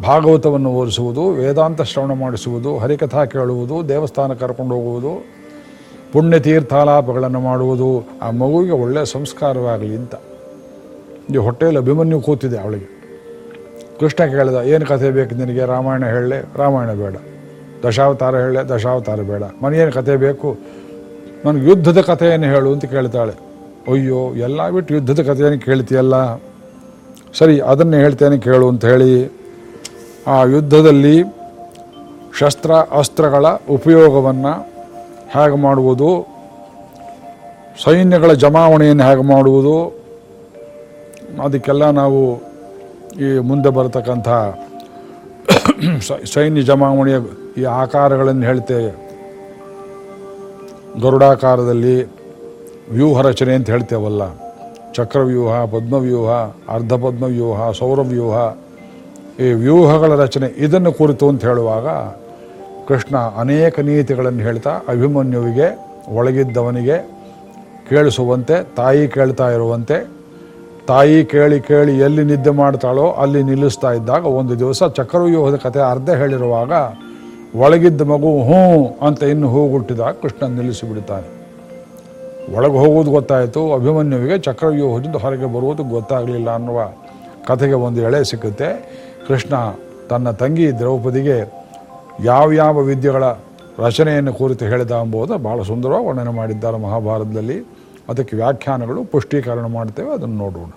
ಭಾಗವತವನ್ನು ಓದಿಸುವುದು, ವೇದಾಂತ ಶ್ರವಣ ಮಾಡಿಸುವುದು, ಹರಿಕಥಾ ಕೇಳುವುದು, ದೇವಸ್ಥಾನ ಕರ್ಕೊಂಡು ಹೋಗುವುದು ಪುಣ್ಯ ತೀರ್ಥಾಲಾಪಗಳನ್ನು ಮಾಡುವುದು, ಆ ಮಗುವಿಗೆ ಒಳ್ಳೆಯ ಸಂಸ್ಕಾರವಾಗಲಿ ಅಂತ. ಈ ಹೊಟ್ಟೆಯಲ್ಲಿ ಅಭಿಮನ್ಯು ಕೂತಿದೆ ಅವಳಿಗೆ. ಕೃಷ್ಣ ಕೇಳಿದ, ಏನು ಕಥೆ ಬೇಕು ನಿನಗೆ? ರಾಮಾಯಣ ಹೇಳಲೆ? ರಾಮಾಯಣ ಬೇಡ. ದಶಾವತಾರ ಹೇಳಲೆ? ದಶಾವತಾರ ಬೇಡ. ಮನೇನು ಕಥೆ ಬೇಕು? ನನಗೆ ಯುದ್ಧದ ಕಥೆಯನ್ನು ಹೇಳು ಅಂತ ಕೇಳ್ತಾಳೆ. ಅಯ್ಯೋ, ಎಲ್ಲ ಬಿಟ್ಟು ಯುದ್ಧದ ಕಥೆಯನ್ನು ಕೇಳ್ತೀಯಲ್ಲ? ಸರಿ, ಅದನ್ನೇ ಹೇಳ್ತೇನೆ, ಕೇಳು ಅಂತ ಹೇಳಿ ಆ ಯುದ್ಧದಲ್ಲಿ ಶಸ್ತ್ರ, ಅಸ್ತ್ರಗಳ ಉಪಯೋಗವನ್ನು ಹೇಗೆ ಮಾಡುವುದು? ಸೈನ್ಯಗಳ ಜಮಾವಣೆಯನ್ನು ಹೇಗೆ ಮಾಡುವುದು? ಅದಕ್ಕೆಲ್ಲ ನಾವು ಈ ಮುಂದೆ ಬರತಕ್ಕಂಥ ಸೈನ್ಯ ಜಮಾವಣೆಯ ಈ ಆಕಾರಗಳನ್ನು ಹೇಳ್ತೇವೆ. ಗರುಡಾಕಾರದಲ್ಲಿ ವ್ಯೂಹ ರಚನೆ ಅಂತ ಹೇಳ್ತೇವಲ್ಲ. ಚಕ್ರವ್ಯೂಹ, ಪದ್ಮವ್ಯೂಹ, ಅರ್ಧಪದ್ಮವ್ಯೂಹ, ಸೌರವ್ಯೂಹ. ಈ ವ್ಯೂಹಗಳ ರಚನೆ ಇದನ್ನು ಕುರಿತು ಅಂತ ಹೇಳುವಾಗ ಕೃಷ್ಣ ಅನೇಕ ನೀತಿಗಳನ್ನು ಹೇಳ್ತಾ ಅಭಿಮನ್ಯುವಿಗೆ, ಒಳಗಿದ್ದವನಿಗೆ ಕೇಳಿಸುವಂತೆ, ತಾಯಿ ಕೇಳ್ತಾ ಇರುವಂತೆ, ತಾಯಿ ಕೇಳಿ ಕೇಳಿ ಎಲ್ಲಿ ನಿದ್ದೆ ಮಾಡ್ತಾಳೋ ಅಲ್ಲಿ ನಿಲ್ಲಿಸ್ತಾ ಇದ್ದಾಗ ಒಂದು ದಿವಸ ಚಕ್ರವ್ಯೂಹದ ಕಥೆ ಅರ್ಧ ಹೇಳಿರುವಾಗ ಒಳಗಿದ್ದ ಮಗು ಹ್ಞೂ ಅಂತ ಇನ್ನು ಹೂಗುಟ್ಟಿದಾಗ ಕೃಷ್ಣ ನಿಲ್ಲಿಸಿ ಬಿಡ್ತಾನೆ ಒಳಗೆ ಹೋಗೋದು ಗೊತ್ತಾಯಿತು, ಅಭಿಮನ್ಯುವಿಗೆ ಚಕ್ರವ್ಯೂಹದಿಂದ ಹೊರಗೆ ಬರುವುದು ಗೊತ್ತಾಗಲಿಲ್ಲ ಅನ್ನುವ ಕಥೆಗೆ ಒಂದು ಎಳೆ ಸಿಕ್ಕುತ್ತೆ. ಕೃಷ್ಣ ತನ್ನ ತಂಗಿ ದ್ರೌಪದಿಗೆ ಯಾವ್ಯಾವ ವಿದ್ಯೆಗಳ ರಚನೆಯನ್ನು ಕುರಿತು ಹೇಳಿದ ಎಂಬುದು ಭಾಳ ಸುಂದರವಾಗಿ ವರ್ಣನೆ ಮಾಡಿದ್ದಾರೆ ಮಹಾಭಾರತದಲ್ಲಿ. ಅದಕ್ಕೆ ವ್ಯಾಖ್ಯಾನಗಳು, ಪುಷ್ಟೀಕರಣ ಮಾಡ್ತೇವೆ. ಅದನ್ನು ನೋಡೋಣ.